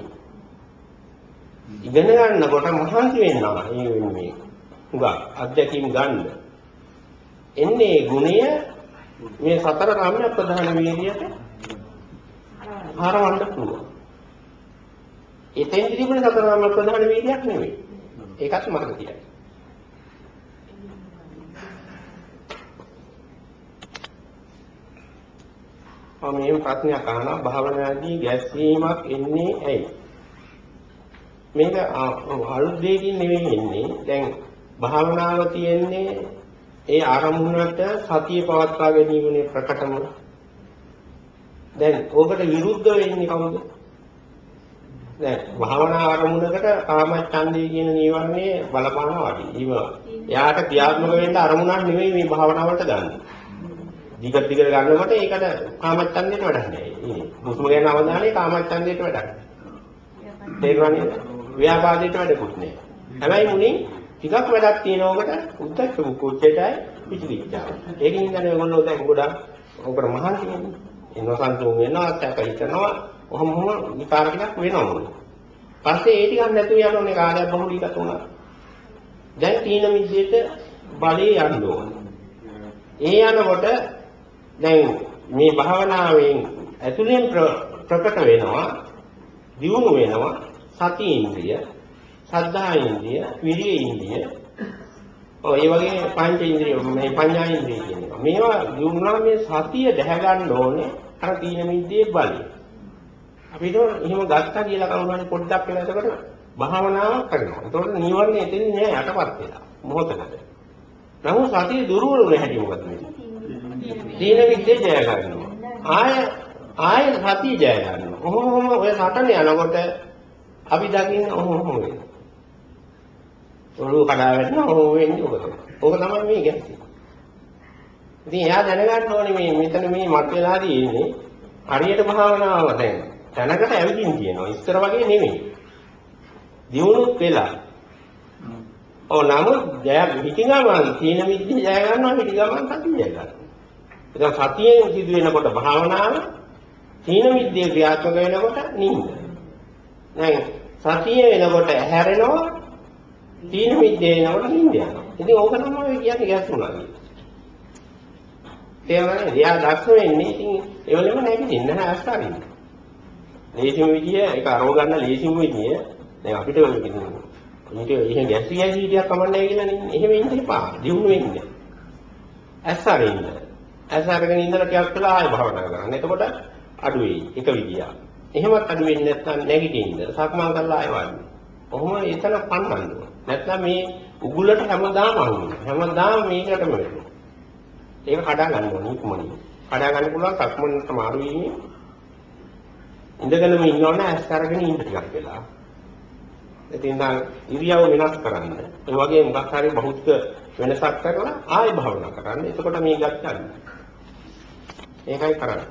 ඉගෙන ගන්නකොට මහන්සි වෙනවා. ඒ වෙන්නේ. උගා අධ්‍යක්ීම් ගන්න. එන්නේ ගුණය මේ සතර රාම්‍ය ප්‍රධාන වීර්යයට හරවන්න පුළුවන්. එතෙන් තිබුණේ සතර රාම්‍ය ප්‍රධාන වීර්යයක් නෙමෙයි. ඒකත් මතක තියාගන්න. මම මේ ප්‍රශ්නයක් අහනවා භාවනාදී ගැස්සීමක් එන්නේ ඇයි? මේක අ- අලුත් දෙයකින් නෙවෙයි එන්නේ. දැන් භාවනාව තියෙන්නේ ඒ ආරමුණට සතිය පවත්වා ගැනීමනේ ප්‍රකටම. දැන් ඕකට විරුද්ධ වෙන්නේ කවුද? දැන් භාවනා ආරමුණකට කාමච්ඡන්දේ කියන නීවරණයේ බලපාන වගේ. ඊම එයාට ක්‍රියාත්මක වෙන්න අරමුණක් නෙවෙයි මේ භාවනාවට ගන්න. දිගට දිගට ගන්නකොට ඒකට කාමච්ඡන්දේට වැඩක් නැහැ. ඉතින් හුස්ම ගැන අවධානය කාමච්ඡන්දේට වැඩක් නැහැ. තේරුණා නේද? ව්‍යාපාදයට වැඩකුත් නැහැ. හැබැයි මුලින් ටිකක් වැඩක් තියෙනවකට උද්දච්ච කුච්චයටයි පිටිවිච්චාව. ඒකින් ඉඳන් ඔයගොල්ලෝ දැන් ගොඩක් ඔකට මහන්සි වෙන්නේ. එනසන්තුන් වෙනවා, සැක හිතනවා, ඔහොම ඔහොම විකාර ටිකක් වෙනවා. පස්සේ ඒ ටිකක් නැතුව යනෝනේ කාලයක් බහුලීගත වුණා. දැන් තීන මිද්දේට බලේ යන්න ඕන. ඒ යනකොට දැන් මේ භාවනාවෙන් ඇතුලෙන් ප්‍ර- ප්‍රකට වෙනවා දියුණු වෙනවා සති ඉන්ද්‍රිය, සද්ධා ඉන්ද්‍රිය, විරිය ඉන්ද්‍රිය. ඔය ඒ වගේ පංච ඉන්ද්‍රිය මේ පඤ්ඤා ඉන්ද්‍රිය කියනවා. මේවා දියුණුනා මේ සතිය දැහැ ගන්න ඕනේ අර තීන මිද්දේ බලය. අපිට එහෙම ගත්තා කියලා කවුරුහරි පොඩ්ඩක් වෙලා එතකොට භාවනාවක් කරනවා. එතකොට නිවර්ණ එතෙන් නෑ යටපත් වෙලා මොහොතකට. නමුත් සතිය දුර්වල වෙන හැටි මොකද වෙන්නේ? තීන මිද්දේ ජය ගන්නවා. ආය ආය සතිය ජය ගන්නවා. ඔහොම ඔහොම ඔය සටන යනකොට අපි දකින්න ඔහොම ඔහොම වෙනවා. ඔළුව කඩා වැටෙනවා ඔහොම වෙන්නේ ඔක තමයි. ඕක තමයි මේ ගැස්සිය. ඉතින් එයා දැනගන්න ඕනේ මේ මෙතන මේ මත් වෙලා තියෙන්නේ හරියට භාවනාව දැන් තැනකට ඇවිදින් තියෙනවා. ඉස්සර වගේ නෙමෙයි. දියුණුත් වෙලා. ඔව් නමුත් ජය පිටිගමන් තීන මිද්ද ජය ගන්නවා පිටිගමන් සතිය ජය ගන්නවා. ඒක සතියෙන් සිදු වෙනකොට භාවනාව තීන මිද්දේ ක්‍රියාත්මක වෙනකොට නිින්ද. දැන් සතිය වෙනකොට හැරෙනවා තීන මිද්දේ වෙනකොට නිින්ද යනවා. ඉතින් ඕක තමයි කියන්නේ ගැස්සුණා කියන්නේ. තේරුණානේ? එයා දක්ෂ වෙන්නේ ඉතින් ඒවලෙම නැගිටින්න නැහැ අස්සාරින්න. ලේසිම විදිය ඒක අරව ගන්න ලේසිම විදිය දැන් අපිට මේක එහෙම ගැස්සි ගැසි හිටියක් කමන්නේ කියලා නෙමෙයි. එහෙම ඉන්න එපා. දියුණු වෙන්න. අස්සාරින්න. අස්සාරගෙන ඉඳලා ටිකක් වෙලා ආයෙ භාවනා කරන්න. එතකොට අඩු වෙයි. එක විදියක්. එහෙමත් අඩු වෙන්නේ නැත්නම් නැගිටින්න. සක්මන් කරලා ආයෙ වඩන්න. කොහොම එතන පන්නන්න ඕන. නැත්නම් මේ උගුලට හැමදාම අහු වෙනවා. හැමදාම මේකටම වෙනවා. ඒක කඩා ගන්න ඕනේ ඉක්මනින්. කඩා ගන්න පුළුවන් සක්මන්ට මාරු වීමේ ඉඳගෙනම ඉන්නවනේ ඇස් අරගෙන ඉන්න ටිකක් වෙලා. ඉතින් දැන් ඉරියව් වෙනස් කරන්න. ඒ වගේ මොකක් හරි බහුත්ක වෙනසක් කරලා ආයෙ භාවනා කරන්න. එතකොට මේ ගැටගන්න. ඒකයි කරන්නේ.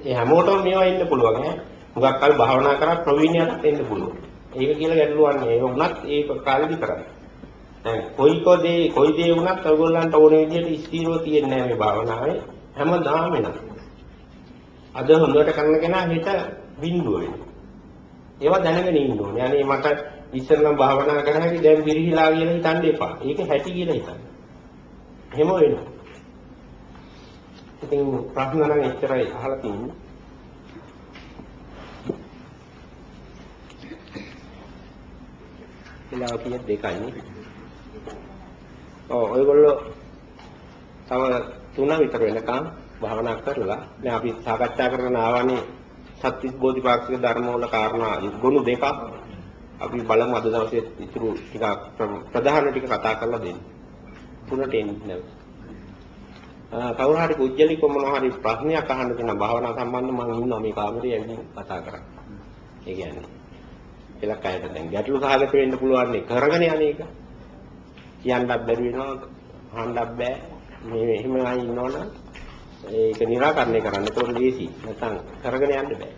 ඒ හැමෝටම මේවා ඉන්න පුළුවන් ඈ. මොකක් හරි භාවනා කරා ප්‍රවීණයට එන්න පුළුවන්. ඒක කියලා ගැටලුවක් නෑ. ඒක වුණත් ඒක කාලෙදි කරන්නේ. දැන් කොයි කොදේ කොයි දේ වුණත් ඔයගොල්ලන්ට ඕන විදිහට ස්ථිරව තියෙන්නේ නැහැ මේ භාවනාවේ හැමදාම වෙනස්. අද හොඳට කරන කෙනා හෙට බිඳුව වෙනවා. ඒවා දැනගෙන ඉන්න ඕනේ. අනේ මට ඉස්සර නම් භාවනා කරන හැටි දැන් පිරිහිලා කියලා හිතන්න එපා. ඒක හැටි කියලා හිතන්න. එහෙම වෙනවා. ඉතින් ප්‍රශ්න නම් එච්චරයි අහලා තියෙන්නේ. වෙලාව කීයද දෙකයි නේ. ඔව් ඔයගොල්ලෝ තව තුන විතර වෙනකම් භාවනා කරලා දැන් අපි සාකච්ඡා කරගෙන ආවනේ සත්‍විස් බෝධිපාක්ෂික ධර්ම වල කාරණා ගුණ දෙකක් අපි බලමු අද දවසේ ඉතුරු ටික ප්‍රධාන ටික කතා කරලා දෙන්න. තුනට එන්නේ ආ කවුරු හරි කුජලික මොනවා හරි ප්‍රශ්නයක් අහන්න තියෙන භාවනා සම්බන්ධ මම ඉන්නවා මේ කාමරේ ඇවිත් කතා කරන්න. ඒ කියන්නේ එලක් අයට දැන් ගැටලු සහගත වෙන්න පුළුවන් නේ කරගෙන යන්නේ ඒක. කියන්නත් බැරි වෙනවා අහන්නත් බෑ මේ එහෙම අය ඉන්නවනම් ඒක निराකරණය කරන්න ඒක ලේසි නැත්නම් කරගෙන යන්න බෑ